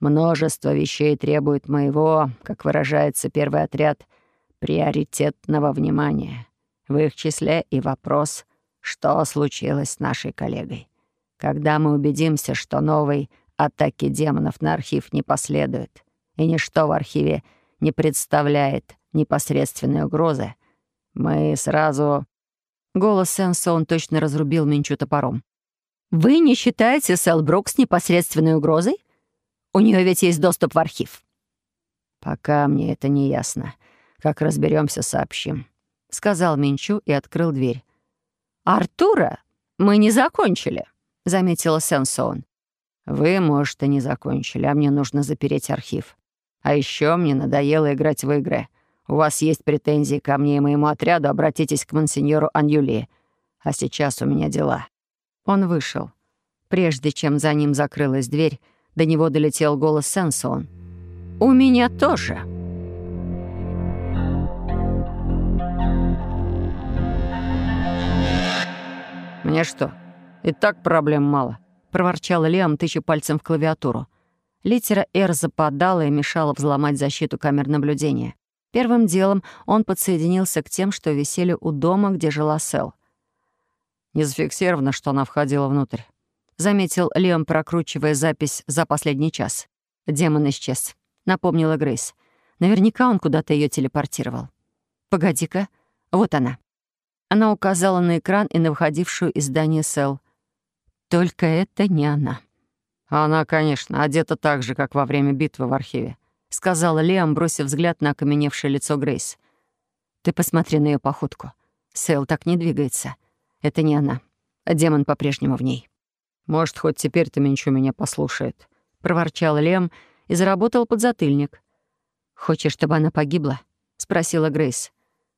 Speaker 1: Множество вещей требует моего, как выражается первый отряд, приоритетного внимания. В их числе и вопрос, что случилось с нашей коллегой. Когда мы убедимся, что новой атаки демонов на архив не последует, и ничто в архиве не представляет непосредственной угрозы, мы сразу...» Голос Сенсон точно разрубил Минчу топором. «Вы не считаете Сэл Брукс непосредственной угрозой? У нее ведь есть доступ в архив». «Пока мне это не ясно. Как разберемся, сообщим», — сказал Минчу и открыл дверь. «Артура, мы не закончили», — заметила Сенсон. «Вы, может, и не закончили, а мне нужно запереть архив. А еще мне надоело играть в игры. У вас есть претензии ко мне и моему отряду, обратитесь к монсеньору Аньюли. А сейчас у меня дела». Он вышел. Прежде чем за ним закрылась дверь, до него долетел голос Сенсон. «У меня тоже». «Мне что, и так проблем мало?» — проворчал Лиам, тыча пальцем в клавиатуру. Литера «Р» западала и мешала взломать защиту камер наблюдения. Первым делом он подсоединился к тем, что висели у дома, где жила Сэл. Не зафиксировано, что она входила внутрь. Заметил Леон, прокручивая запись за последний час. Демон исчез, напомнила Грейс. Наверняка он куда-то ее телепортировал. «Погоди-ка, вот она». Она указала на экран и на выходившую из здания Сэл. Только это не она. «Она, конечно, одета так же, как во время битвы в архиве», — сказала Лиам, бросив взгляд на окаменевшее лицо Грейс. «Ты посмотри на ее походку. Сэл так не двигается. Это не она. Демон по-прежнему в ней». «Может, хоть теперь-то Менчу меня послушает», — проворчал Лем и заработал подзатыльник. «Хочешь, чтобы она погибла?» — спросила Грейс.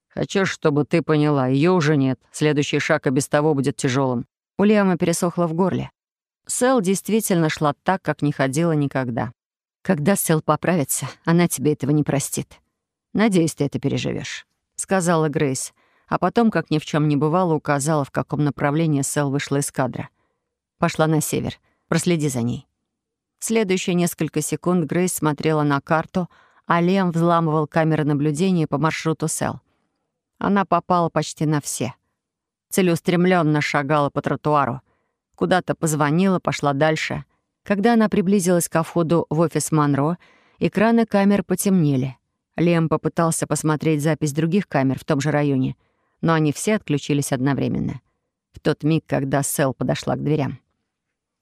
Speaker 1: «Хочу, чтобы ты поняла, ее уже нет. Следующий шаг и без того будет тяжелым. У Лиама пересохло в горле. Сэл действительно шла так, как не ходила никогда. «Когда Сэл поправится, она тебе этого не простит. Надеюсь, ты это переживешь, сказала Грейс, а потом, как ни в чем не бывало, указала, в каком направлении Сэл вышла из кадра. Пошла на север. Проследи за ней. Следующие несколько секунд Грейс смотрела на карту, а Лем взламывал камеры наблюдения по маршруту Сэл. Она попала почти на все. Целеустремленно шагала по тротуару. Куда-то позвонила, пошла дальше. Когда она приблизилась ко входу в офис Монро, экраны камер потемнели. Лем попытался посмотреть запись других камер в том же районе, но они все отключились одновременно. В тот миг, когда Сэл подошла к дверям.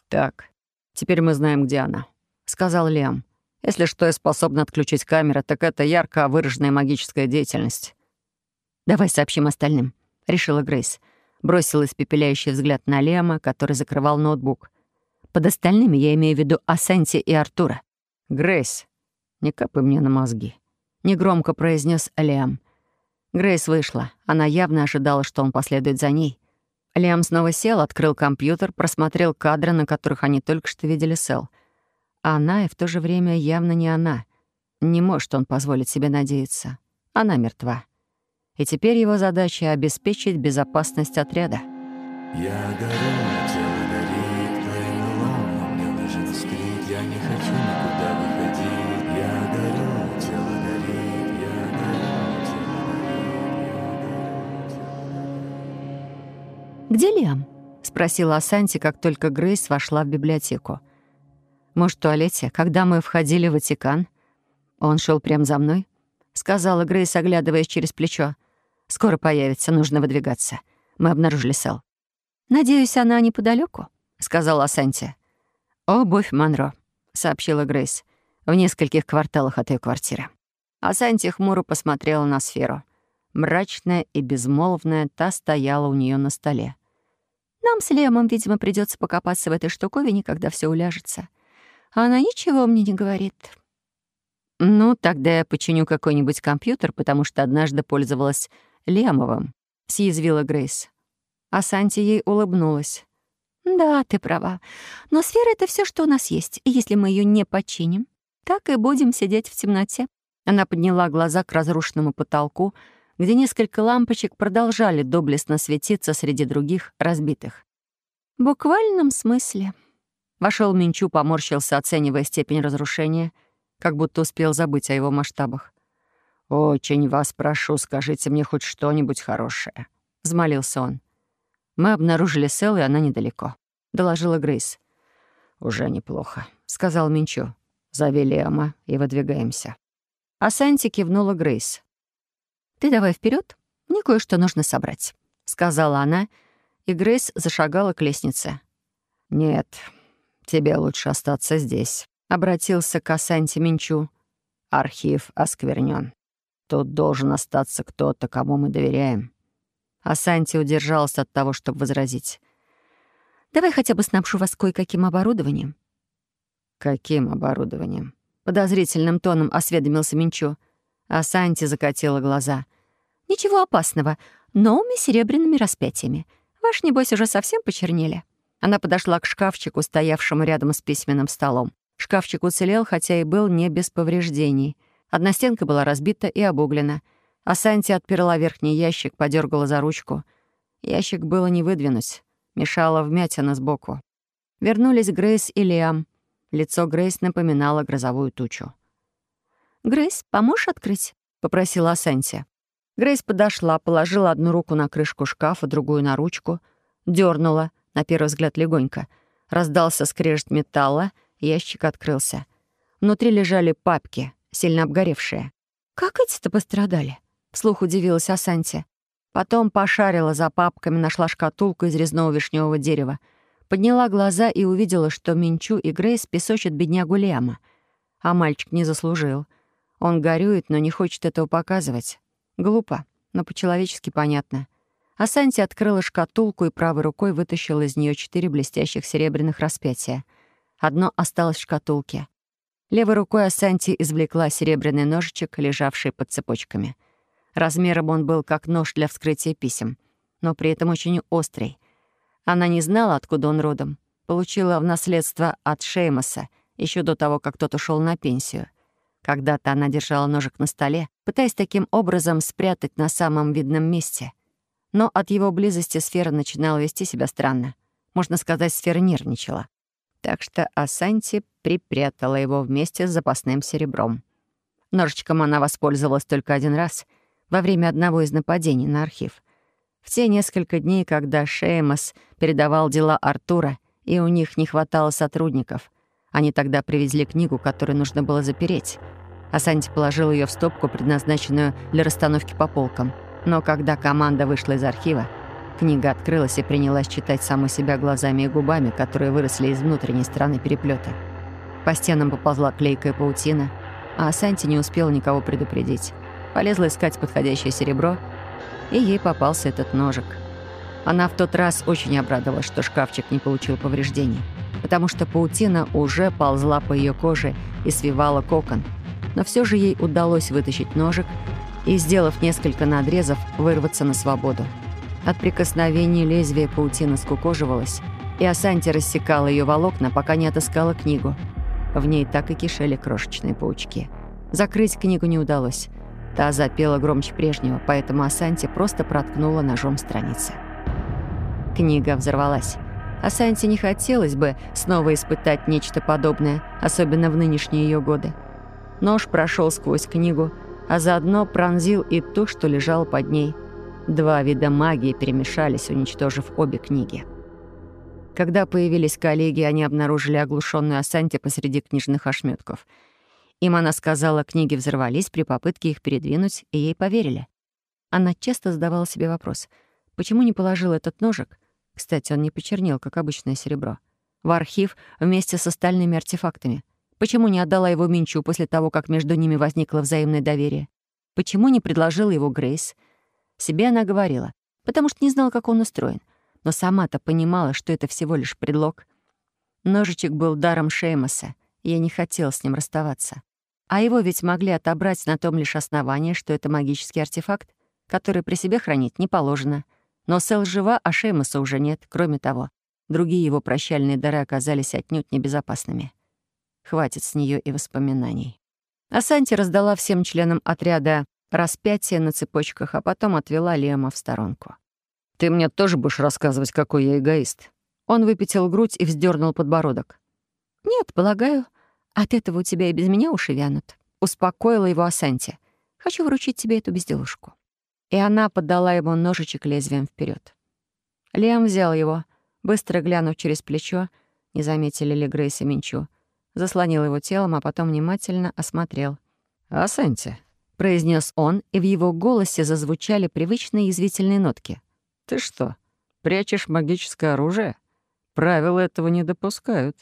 Speaker 1: «Так, теперь мы знаем, где она», — сказал Лиам. «Если что и способна отключить камеры, так это ярко выраженная магическая деятельность». «Давай сообщим остальным», — решила Грейс. Бросила испепеляющий взгляд на Лиама, который закрывал ноутбук. «Под остальными я имею в виду Асанти и Артура». «Грейс, не капай мне на мозги», — негромко произнес Лиам. Грейс вышла. Она явно ожидала, что он последует за ней. Лиам снова сел, открыл компьютер, просмотрел кадры, на которых они только что видели Сэл. Она и в то же время явно не она. Не может он позволить себе надеяться. Она мертва. И теперь его задача — обеспечить безопасность отряда. Я горю, «Где Лиам?» — спросила Асанти, как только Грейс вошла в библиотеку. «Может, в туалете, когда мы входили в Ватикан?» «Он шел прямо за мной?» — сказала Грейс, оглядываясь через плечо. «Скоро появится, нужно выдвигаться. Мы обнаружили Сэл». «Надеюсь, она неподалеку», — сказала Санти. «Обувь Монро», — сообщила Грейс, — «в нескольких кварталах от ее квартиры». А Санти хмуро посмотрела на сферу. Мрачная и безмолвная, та стояла у нее на столе. «Нам с Лемом, видимо, придется покопаться в этой штуковине, когда все уляжется. Она ничего мне не говорит». «Ну, тогда я починю какой-нибудь компьютер, потому что однажды пользовалась Лемовым», — съязвила Грейс. А Санти ей улыбнулась. «Да, ты права. Но сфера — это все, что у нас есть. И если мы ее не починим, так и будем сидеть в темноте». Она подняла глаза к разрушенному потолку, где несколько лампочек продолжали доблестно светиться среди других разбитых. В буквальном смысле. Вошел Минчу, поморщился, оценивая степень разрушения, как будто успел забыть о его масштабах. «Очень вас прошу, скажите мне хоть что-нибудь хорошее», — взмолился он. «Мы обнаружили Сэл, и она недалеко», — доложила Грейс. «Уже неплохо», — сказал Минчу. «Зови Лема и выдвигаемся». А Санти кивнула Грейс. «Ты давай вперед, мне кое-что нужно собрать», — сказала она, и Грейс зашагала к лестнице. «Нет, тебе лучше остаться здесь», — обратился к Асанте Минчу. «Архив осквернен. Тут должен остаться кто-то, кому мы доверяем». Асанти удержался от того, чтобы возразить. «Давай хотя бы снабжу вас кое-каким оборудованием». «Каким оборудованием?» Подозрительным тоном осведомился Минчу. А Санти закатила глаза. «Ничего опасного. Новыми серебряными распятиями. Ваш, небось, уже совсем почернели». Она подошла к шкафчику, стоявшему рядом с письменным столом. Шкафчик уцелел, хотя и был не без повреждений. Одна стенка была разбита и обуглена. А Санти отперла верхний ящик, подергала за ручку. Ящик было не выдвинуть. Мешала вмятина сбоку. Вернулись Грейс и Лиам. Лицо Грейс напоминало грозовую тучу. «Грейс, поможешь открыть?» — попросила Асенсия. Грейс подошла, положила одну руку на крышку шкафа, другую на ручку, дернула, на первый взгляд легонько. Раздался скрежет металла, ящик открылся. Внутри лежали папки, сильно обгоревшие. «Как эти-то пострадали?» — вслух удивилась Асанти. Потом пошарила за папками, нашла шкатулку из резного вишневого дерева — Подняла глаза и увидела, что Минчу и Грейс песочат беднягу Лема. А мальчик не заслужил. Он горюет, но не хочет этого показывать. Глупо, но по-человечески понятно. А Санти открыла шкатулку и правой рукой вытащила из нее четыре блестящих серебряных распятия. Одно осталось в шкатулке. Левой рукой Асанти извлекла серебряный ножичек, лежавший под цепочками. Размером он был как нож для вскрытия писем, но при этом очень острый. Она не знала, откуда он родом. Получила в наследство от Шеймоса еще до того, как тот ушел на пенсию. Когда-то она держала ножик на столе, пытаясь таким образом спрятать на самом видном месте. Но от его близости сфера начинала вести себя странно. Можно сказать, сфера нервничала. Так что Асанти припрятала его вместе с запасным серебром. Ножичком она воспользовалась только один раз, во время одного из нападений на архив. В те несколько дней, когда Шеймос передавал дела Артура, и у них не хватало сотрудников, они тогда привезли книгу, которую нужно было запереть. А Санти положил ее в стопку, предназначенную для расстановки по полкам. Но когда команда вышла из архива, книга открылась и принялась читать саму себя глазами и губами, которые выросли из внутренней стороны переплета. По стенам поползла клейкая паутина, а Санти не успел никого предупредить. Полезла искать подходящее серебро — и ей попался этот ножик. Она в тот раз очень обрадовалась, что шкафчик не получил повреждений, потому что паутина уже ползла по ее коже и свивала кокон. Но все же ей удалось вытащить ножик и, сделав несколько надрезов, вырваться на свободу. От прикосновения лезвия паутина скукоживалась, и Асанти рассекала ее волокна, пока не отыскала книгу. В ней так и кишели крошечные паучки. Закрыть книгу не удалось — Та запела громче прежнего, поэтому Асанти просто проткнула ножом страницы. Книга взорвалась. Асанти не хотелось бы снова испытать нечто подобное, особенно в нынешние ее годы. Нож прошел сквозь книгу, а заодно пронзил и то, что лежало под ней. Два вида магии перемешались, уничтожив обе книги. Когда появились коллеги, они обнаружили оглушенную Асанти посреди книжных ошметков — им она сказала, книги взорвались при попытке их передвинуть, и ей поверили. Она часто задавала себе вопрос, почему не положила этот ножик Кстати, он не почернел, как обычное серебро. В архив вместе с остальными артефактами. Почему не отдала его Минчу после того, как между ними возникло взаимное доверие? Почему не предложила его Грейс? Себе она говорила, потому что не знала, как он устроен. Но сама-то понимала, что это всего лишь предлог. Ножичек был даром Шеймоса, и я не хотела с ним расставаться. А его ведь могли отобрать на том лишь основании, что это магический артефакт, который при себе хранить не положено. Но Сэл жива, а Шеймоса уже нет. Кроме того, другие его прощальные дары оказались отнюдь небезопасными. Хватит с нее и воспоминаний. А Санти раздала всем членам отряда распятие на цепочках, а потом отвела Лема в сторонку. «Ты мне тоже будешь рассказывать, какой я эгоист?» Он выпятил грудь и вздернул подбородок. «Нет, полагаю, от этого у тебя и без меня уши вянут», — успокоила его Асанти. «Хочу вручить тебе эту безделушку». И она подала ему ножичек лезвием вперед. Лиам взял его, быстро глянув через плечо, не заметили ли Грейс и Минчу, заслонил его телом, а потом внимательно осмотрел. «Асанти», — произнес он, и в его голосе зазвучали привычные язвительные нотки. «Ты что, прячешь магическое оружие? Правила этого не допускают».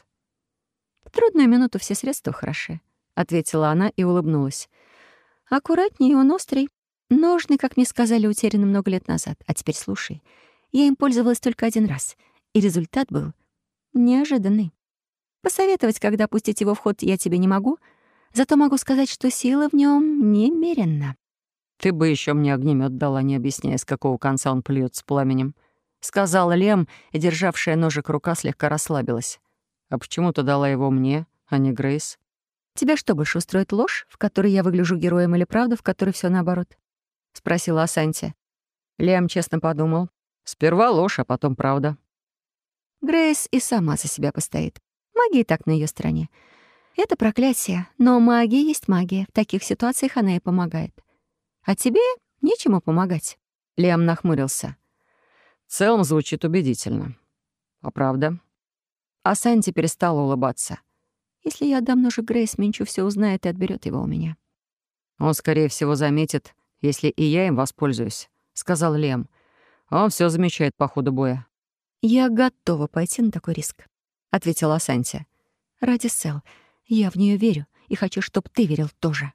Speaker 2: «В трудную минуту все средства хороши», — ответила она и улыбнулась. «Аккуратнее, он острый. Ножны, как мне сказали, утеряны много лет назад. А теперь слушай. Я им пользовалась только один раз, и результат был неожиданный. Посоветовать, когда пустить его в ход, я тебе не могу, зато могу сказать, что сила в нем немеренна».
Speaker 1: «Ты бы еще мне огнемет дала, не объясняя, с какого конца он плюет с пламенем», — сказала Лем, и державшая ножик рука слегка расслабилась. «А почему ты дала его мне, а не Грейс?»
Speaker 2: «Тебя что, больше устроит ложь, в которой я выгляжу героем, или правда, в которой все наоборот?» — спросила Асанти.
Speaker 1: Лем честно подумал. «Сперва ложь, а потом правда».
Speaker 2: Грейс и сама за себя постоит. Магия так на ее стороне. Это проклятие, но магия есть магия. В таких ситуациях она и помогает. А тебе нечему помогать.
Speaker 1: Лиам нахмурился. В целом звучит убедительно. А правда? А Санти перестала улыбаться.
Speaker 2: Если я отдам ножик Грейс, Минчу все узнает и отберет его у меня.
Speaker 1: Он, скорее всего, заметит, если и я им воспользуюсь, сказал Лем. Он все замечает по ходу боя.
Speaker 2: Я готова пойти на такой риск ответила Санти. «Ради Сэл. Я в нее верю и хочу, чтобы ты верил тоже».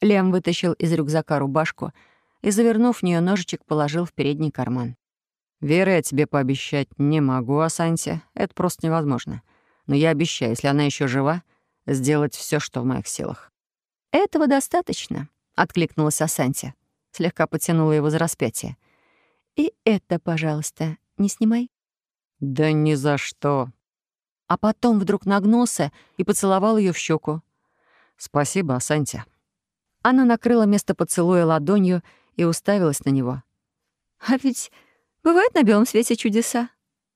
Speaker 1: Лем вытащил из рюкзака рубашку и, завернув в нее ножичек, положил в передний карман. «Веры я тебе пообещать не могу, Асанти. Это просто невозможно. Но я обещаю, если она еще жива, сделать все, что в моих силах».
Speaker 2: «Этого достаточно», — откликнулась Асанти. Слегка потянула его за распятие. «И это, пожалуйста, не снимай».
Speaker 1: «Да ни за что»,
Speaker 2: а потом вдруг нагнулся и поцеловал ее в щеку.
Speaker 1: «Спасибо, Асанти».
Speaker 2: Она накрыла место поцелуя ладонью и уставилась на него. «А ведь бывают на белом свете чудеса.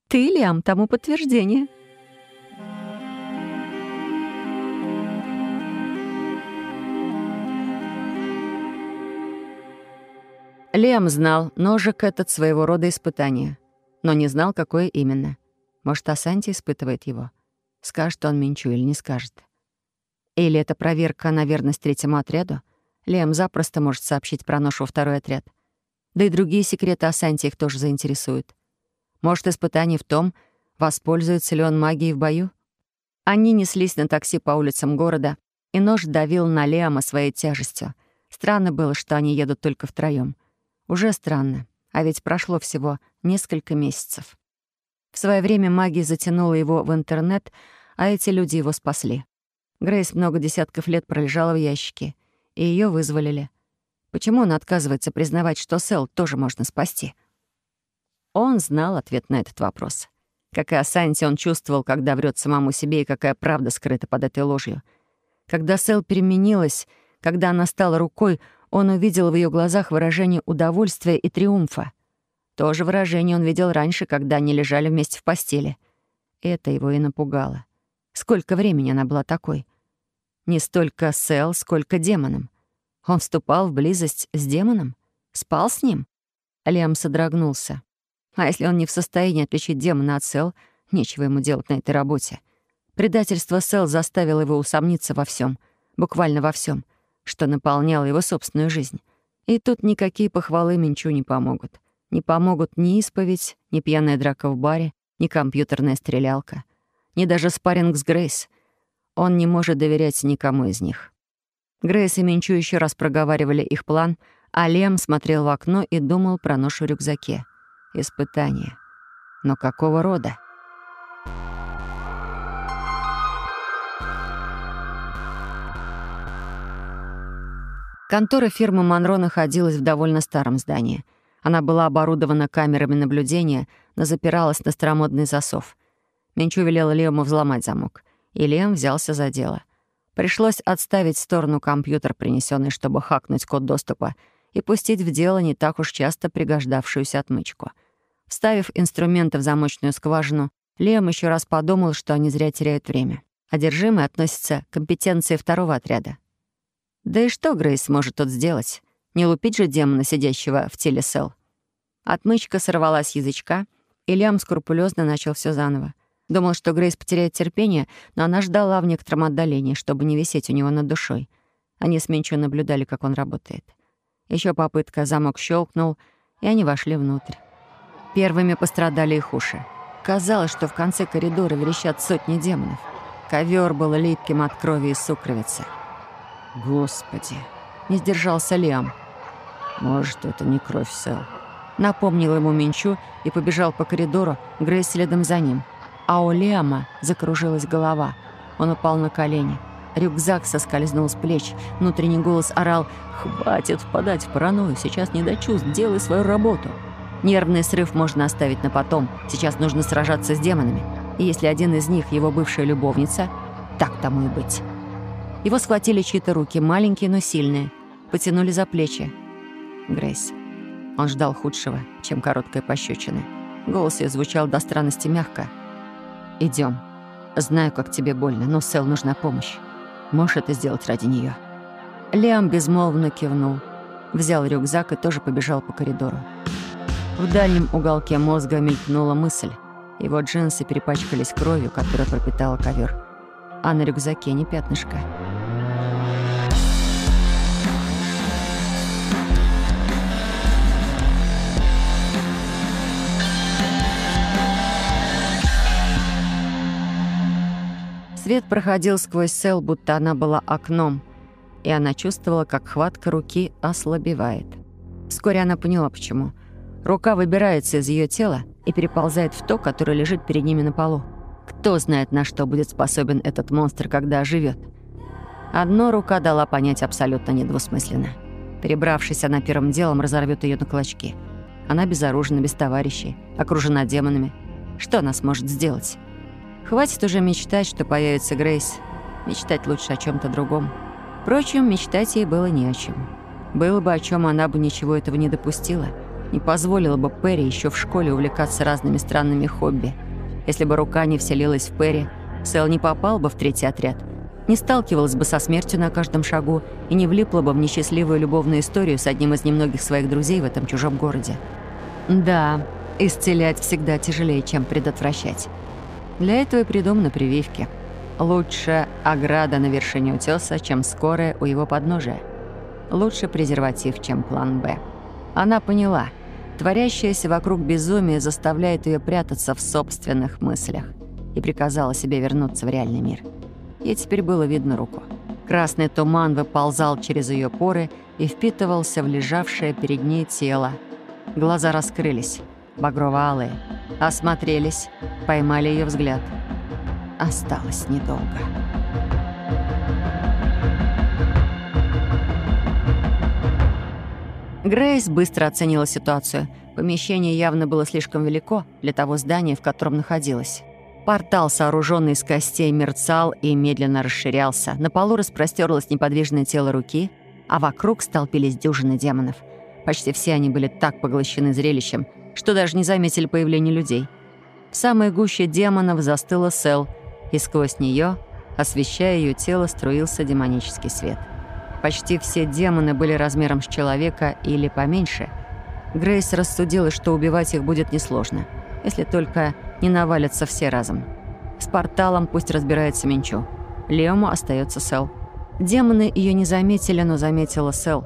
Speaker 2: Ты, Лиам, тому подтверждение».
Speaker 1: Лиам знал ножик этот своего рода испытание, но не знал, какое именно — может, Асанти испытывает его? Скажет он Минчу или не скажет? Или это проверка на верность третьему отряду? Лем запросто может сообщить про ношу второй отряд. Да и другие секреты Асанти их тоже заинтересуют. Может, испытание в том, воспользуется ли он магией в бою? Они неслись на такси по улицам города, и нож давил на Леома своей тяжестью. Странно было, что они едут только втроём. Уже странно, а ведь прошло всего несколько месяцев. В свое время магия затянула его в интернет, а эти люди его спасли. Грейс много десятков лет пролежала в ящике, и ее вызволили. Почему он отказывается признавать, что Сэл тоже можно спасти? Он знал ответ на этот вопрос. Как и Асанти, он чувствовал, когда врет самому себе и какая правда скрыта под этой ложью. Когда Сэл переменилась, когда она стала рукой, он увидел в ее глазах выражение удовольствия и триумфа. То же выражение он видел раньше, когда они лежали вместе в постели. Это его и напугало. Сколько времени она была такой? Не столько Сэл, сколько демоном. Он вступал в близость с демоном? Спал с ним? Лем содрогнулся. А если он не в состоянии отличить демона от Сэл, нечего ему делать на этой работе. Предательство Сэл заставило его усомниться во всем, буквально во всем, что наполняло его собственную жизнь. И тут никакие похвалы Минчу не помогут. Не помогут ни исповедь, ни пьяная драка в баре, ни компьютерная стрелялка, ни даже спарринг с Грейс. Он не может доверять никому из них. Грейс и Минчу еще раз проговаривали их план, а Лем смотрел в окно и думал про ношу в рюкзаке. Испытание. Но какого рода? Контора фирмы Монро находилась в довольно старом здании. Она была оборудована камерами наблюдения, но запиралась на старомодный засов. Менчу велела Лему взломать замок, и Лем взялся за дело. Пришлось отставить в сторону компьютер, принесенный, чтобы хакнуть код доступа, и пустить в дело не так уж часто пригождавшуюся отмычку. Вставив инструменты в замочную скважину, Лем еще раз подумал, что они зря теряют время. Одержимый относится к компетенции второго отряда, да и что Грейс может тут сделать? Не лупить же демона, сидящего в теле Сэл. Отмычка сорвалась с язычка, и Лям скрупулезно начал все заново. Думал, что Грейс потеряет терпение, но она ждала в некотором отдалении, чтобы не висеть у него над душой. Они с Минчо наблюдали, как он работает. Еще попытка, замок щелкнул, и они вошли внутрь. Первыми пострадали их уши. Казалось, что в конце коридора верещат сотни демонов. Ковер был липким от крови и сукровицы. «Господи!» — не сдержался Лиам. «Может, это не кровь Сэл?» Напомнил ему Минчу и побежал по коридору, Грейс следом за ним. А у Лиама закружилась голова. Он упал на колени. Рюкзак соскользнул с плеч. Внутренний голос орал «Хватит впадать в паранойю, сейчас не до чувств, делай свою работу». Нервный срыв можно оставить на потом. Сейчас нужно сражаться с демонами. И если один из них его бывшая любовница, так тому и быть. Его схватили чьи-то руки, маленькие, но сильные. Потянули за плечи. Грейс. Он ждал худшего, чем короткая пощечина. Голос ее звучал до странности мягко. Идем. Знаю, как тебе больно, но Сэл нужна помощь. Можешь это сделать ради нее. Лиам безмолвно кивнул. Взял рюкзак и тоже побежал по коридору. В дальнем уголке мозга мелькнула мысль. Его джинсы перепачкались кровью, которая пропитала ковер. А на рюкзаке не пятнышко. Свет проходил сквозь Сел, будто она была окном, и она чувствовала, как хватка руки ослабевает. Вскоре она поняла, почему. Рука выбирается из ее тела и переползает в то, которое лежит перед ними на полу. Кто знает, на что будет способен этот монстр, когда оживет. Одно рука дала понять абсолютно недвусмысленно. Перебравшись, она первым делом разорвет ее на клочки. Она безоружна, без товарищей, окружена демонами. Что она сможет сделать? Хватит уже мечтать, что появится Грейс. Мечтать лучше о чем то другом. Впрочем, мечтать ей было не о чем. Было бы о чем, она бы ничего этого не допустила. Не позволила бы Перри еще в школе увлекаться разными странными хобби. Если бы рука не вселилась в Перри, Сэл не попал бы в третий отряд. Не сталкивалась бы со смертью на каждом шагу и не влипла бы в несчастливую любовную историю с одним из немногих своих друзей в этом чужом городе. Да, исцелять всегда тяжелее, чем предотвращать. Для этого и придуманы прививки. Лучше ограда на вершине утеса, чем скорая у его подножия. Лучше презерватив, чем план «Б». Она поняла, творящееся вокруг безумие заставляет ее прятаться в собственных мыслях и приказала себе вернуться в реальный мир. Ей теперь было видно руку. Красный туман выползал через ее поры и впитывался в лежавшее перед ней тело. Глаза раскрылись багрово-алые. Осмотрелись, поймали ее взгляд. Осталось недолго. Грейс быстро оценила ситуацию. Помещение явно было слишком велико для того здания, в котором находилась. Портал, сооруженный из костей, мерцал и медленно расширялся. На полу распростерлось неподвижное тело руки, а вокруг столпились дюжины демонов. Почти все они были так поглощены зрелищем, что даже не заметили появления людей. В самой гуще демонов застыла Сел, и сквозь нее, освещая ее тело, струился демонический свет. Почти все демоны были размером с человека или поменьше. Грейс рассудила, что убивать их будет несложно, если только не навалятся все разом. С порталом пусть разбирается Минчу. Леому остается Сел. Демоны ее не заметили, но заметила Сел.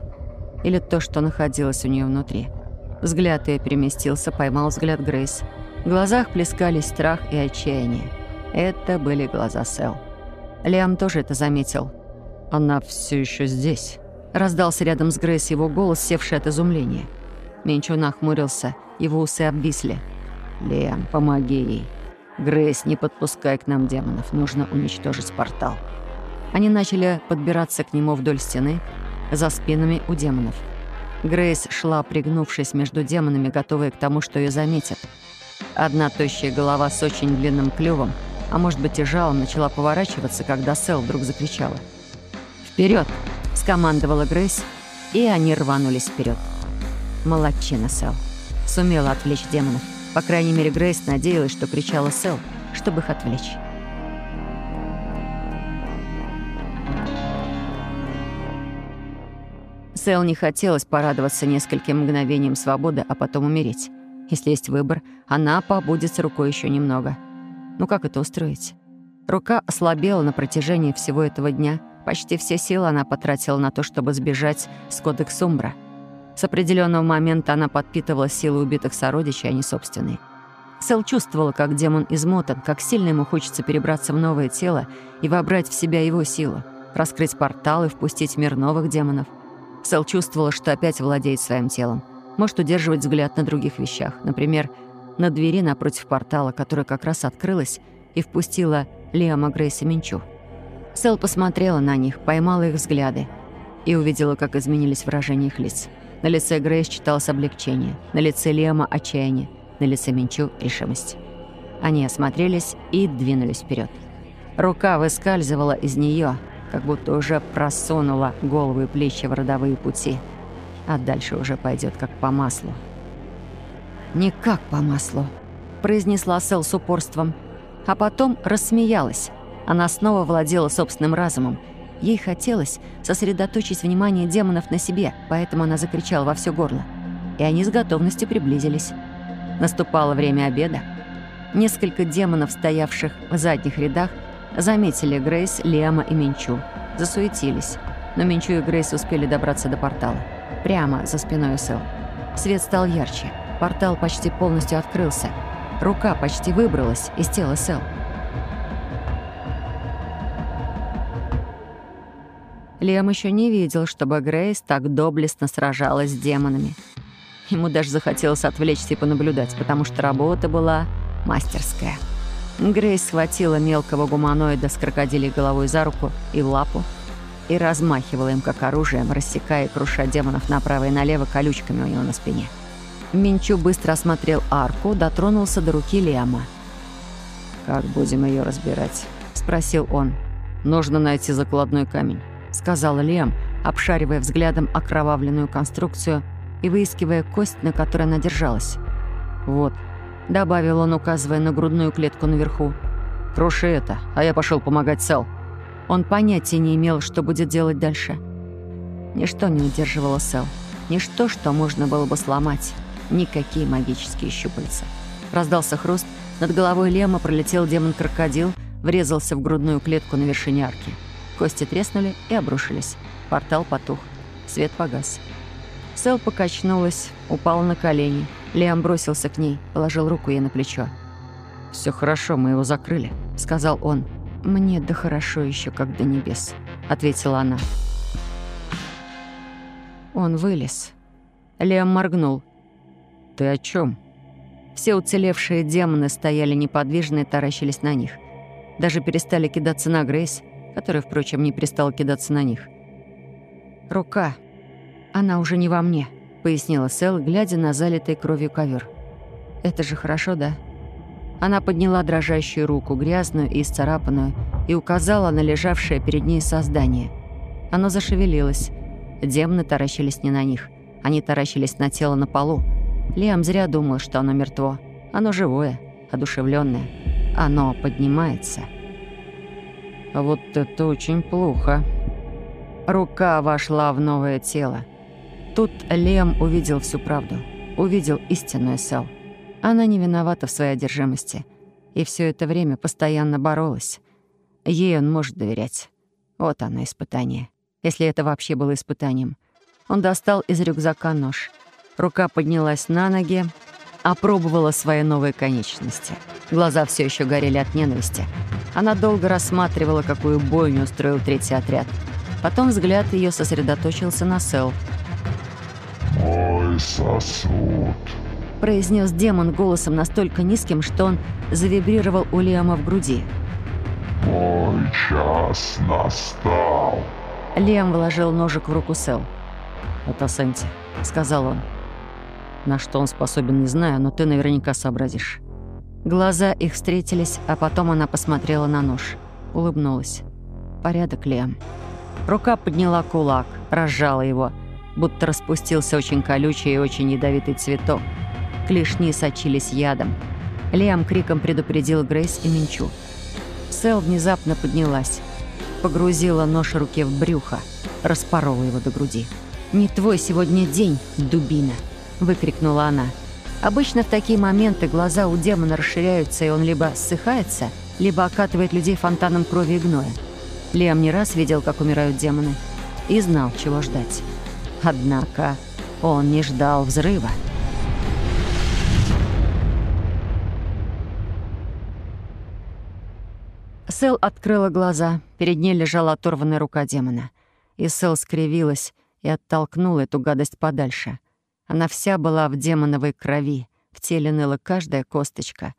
Speaker 1: Или то, что находилось у нее внутри. Взгляд ее переместился, поймал взгляд Грейс. В глазах плескались страх и отчаяние. Это были глаза Сэл. Лиам тоже это заметил. «Она все еще здесь», — раздался рядом с Грейс его голос, севший от изумления. Менчу нахмурился, его усы обвисли. «Лиам, помоги ей. Грейс, не подпускай к нам демонов, нужно уничтожить портал». Они начали подбираться к нему вдоль стены, за спинами у демонов. Грейс шла, пригнувшись между демонами, готовая к тому, что ее заметят. Одна тощая голова с очень длинным клювом, а может быть и жалом, начала поворачиваться, когда Сэл вдруг закричала. «Вперед!» — скомандовала Грейс, и они рванулись вперед. Молодчина Сэл. Сумела отвлечь демонов. По крайней мере, Грейс надеялась, что кричала Сэл, чтобы их отвлечь. Сэл не хотелось порадоваться нескольким мгновениям свободы, а потом умереть. Если есть выбор, она побудет с рукой еще немного. Ну как это устроить? Рука ослабела на протяжении всего этого дня. Почти все силы она потратила на то, чтобы сбежать с Кодекс Умбра. С определенного момента она подпитывала силы убитых сородичей, а не собственные. Сэл чувствовала, как демон измотан, как сильно ему хочется перебраться в новое тело и вобрать в себя его силу, раскрыть портал и впустить в мир новых демонов — Сэл чувствовала, что опять владеет своим телом. Может удерживать взгляд на других вещах. Например, на двери напротив портала, которая как раз открылась и впустила Лиама Грейса Минчу. Сэл посмотрела на них, поймала их взгляды и увидела, как изменились выражения их лиц. На лице Грейс читалось облегчение, на лице Лиама — отчаяние, на лице Минчу — решимость. Они осмотрелись и двинулись вперед. Рука выскальзывала из нее, как будто уже просунула голову и плечи в родовые пути. А дальше уже пойдет как по маслу. «Не как по маслу», — произнесла Сэл с упорством. А потом рассмеялась. Она снова владела собственным разумом. Ей хотелось сосредоточить внимание демонов на себе, поэтому она закричала во все горло. И они с готовностью приблизились. Наступало время обеда. Несколько демонов, стоявших в задних рядах, Заметили Грейс, Лиама и Минчу. Засуетились. Но Минчу и Грейс успели добраться до портала. Прямо за спиной Сэл. Свет стал ярче. Портал почти полностью открылся. Рука почти выбралась из тела Сэл. Лиам еще не видел, чтобы Грейс так доблестно сражалась с демонами. Ему даже захотелось отвлечься и понаблюдать, потому что работа была мастерская. Грейс схватила мелкого гуманоида с крокодилей головой за руку и лапу и размахивала им как оружием, рассекая и круша демонов направо и налево колючками у него на спине. Минчу быстро осмотрел арку, дотронулся до руки Лиама. «Как будем ее разбирать?» — спросил он. «Нужно найти закладной камень», — сказал Лиам, обшаривая взглядом окровавленную конструкцию и выискивая кость, на которой она держалась. «Вот», добавил он, указывая на грудную клетку наверху. «Круши это, а я пошел помогать Сэл». Он понятия не имел, что будет делать дальше. Ничто не удерживало Сэл. Ничто, что можно было бы сломать. Никакие магические щупальца. Раздался хруст, над головой Лема пролетел демон-крокодил, врезался в грудную клетку на вершине арки. Кости треснули и обрушились. Портал потух. Свет погас. Сэл покачнулась, упала на колени — Лиам бросился к ней, положил руку ей на плечо. «Все хорошо, мы его закрыли», — сказал он. «Мне да хорошо еще, как до небес», — ответила она. Он вылез. Лиам моргнул. «Ты о чем? Все уцелевшие демоны стояли неподвижно и таращились на них. Даже перестали кидаться на Грейс, которая, впрочем, не перестала кидаться на них. «Рука. Она уже не во мне», — пояснила Сэл, глядя на залитый кровью ковер. «Это же хорошо, да?» Она подняла дрожащую руку, грязную и исцарапанную, и указала на лежавшее перед ней создание. Оно зашевелилось. Демоны таращились не на них. Они таращились на тело на полу. Лиам зря думал, что оно мертво. Оно живое, одушевленное. Оно поднимается. Вот это очень плохо. Рука вошла в новое тело. Тут Лем увидел всю правду. Увидел истинную Сэл. Она не виновата в своей одержимости. И все это время постоянно боролась. Ей он может доверять. Вот оно, испытание. Если это вообще было испытанием. Он достал из рюкзака нож. Рука поднялась на ноги, опробовала свои новые конечности. Глаза все еще горели от ненависти. Она долго рассматривала, какую бойню устроил третий отряд. Потом взгляд ее сосредоточился на Сэл.
Speaker 5: «Мой сосуд», —
Speaker 1: произнес демон голосом настолько низким, что он завибрировал у Лиама в груди.
Speaker 5: «Мой час настал».
Speaker 1: Лиам вложил ножик в руку Сэл. «Это Сэнти», — сказал он. «На что он способен, не знаю, но ты наверняка сообразишь». Глаза их встретились, а потом она посмотрела на нож. Улыбнулась. «Порядок, Лиам». Рука подняла кулак, разжала его, будто распустился очень колючий и очень ядовитый цветок. Клешни сочились ядом. Лиам криком предупредил Грейс и Минчу. Сэл внезапно поднялась, погрузила нож руке в брюхо, распорола его до груди. «Не твой сегодня день, дубина!» — выкрикнула она. Обычно в такие моменты глаза у демона расширяются, и он либо ссыхается, либо окатывает людей фонтаном крови и гноя. Лиам не раз видел, как умирают демоны, и знал, чего ждать. Однако он не ждал взрыва. Сэл открыла глаза. Перед ней лежала оторванная рука демона. И Сэл скривилась и оттолкнула эту гадость подальше — она вся была в демоновой крови, в теле ныла каждая косточка.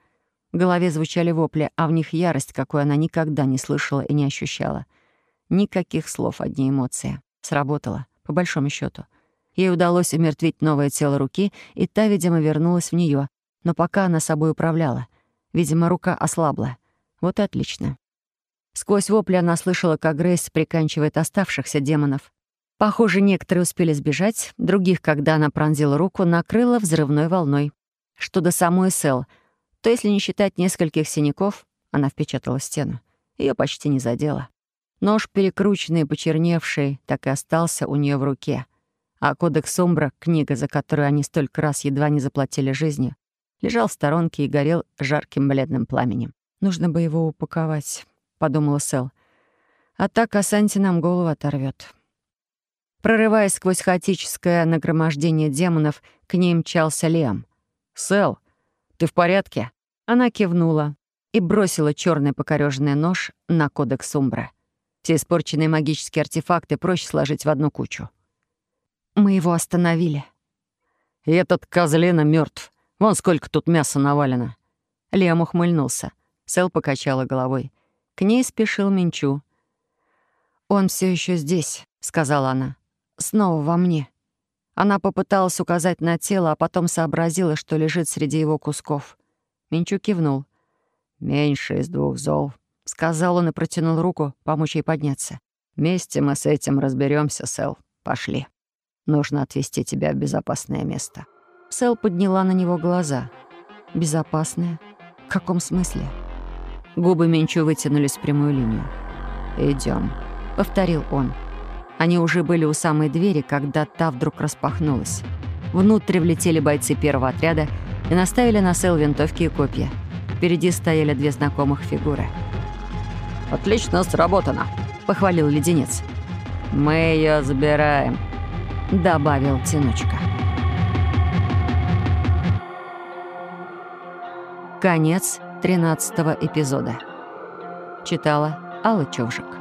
Speaker 1: В голове звучали вопли, а в них ярость, какой она никогда не слышала и не ощущала. Никаких слов, одни эмоции. Сработало, по большому счету. Ей удалось умертвить новое тело руки, и та, видимо, вернулась в нее. Но пока она собой управляла. Видимо, рука ослабла. Вот и отлично. Сквозь вопли она слышала, как Грейс приканчивает оставшихся демонов. Похоже, некоторые успели сбежать, других, когда она пронзила руку, накрыла взрывной волной. Что до самой Сэл, то если не считать нескольких синяков, она впечатала стену. Ее почти не задело. Нож, перекрученный и почерневший, так и остался у нее в руке. А кодекс Умбра, книга, за которую они столько раз едва не заплатили жизнью, лежал в сторонке и горел жарким бледным пламенем. «Нужно бы его упаковать», — подумала Сэл. «А так Асанти нам голову оторвет. Прорываясь сквозь хаотическое нагромождение демонов, к ней мчался Лем. «Сэл, ты в порядке?» Она кивнула и бросила черный покореженный нож на кодекс Умбра. Все испорченные магические артефакты проще сложить в одну кучу. «Мы его остановили».
Speaker 6: «И этот козлина мертв. Вон сколько тут мяса навалено».
Speaker 1: Лем ухмыльнулся. Сэл покачала головой. К ней спешил Минчу. «Он все еще здесь», — сказала она снова во мне. Она попыталась указать на тело, а потом сообразила, что лежит среди его кусков. Минчу кивнул. «Меньше из двух зол», — сказал он и протянул руку, помочь ей подняться. «Вместе мы с этим разберемся, Сэл. Пошли. Нужно отвезти тебя в безопасное место». Сэл подняла на него глаза. «Безопасное? В каком смысле?» Губы Минчу вытянулись в прямую линию. Идем, повторил он. Они уже были у самой двери, когда та вдруг распахнулась. Внутрь влетели бойцы первого отряда и наставили на Сэл винтовки и копья. Впереди стояли две знакомых фигуры.
Speaker 6: «Отлично сработано», —
Speaker 1: похвалил леденец.
Speaker 6: «Мы ее забираем», —
Speaker 1: добавил Тянучка. Конец 13 эпизода. Читала Алла Човжик.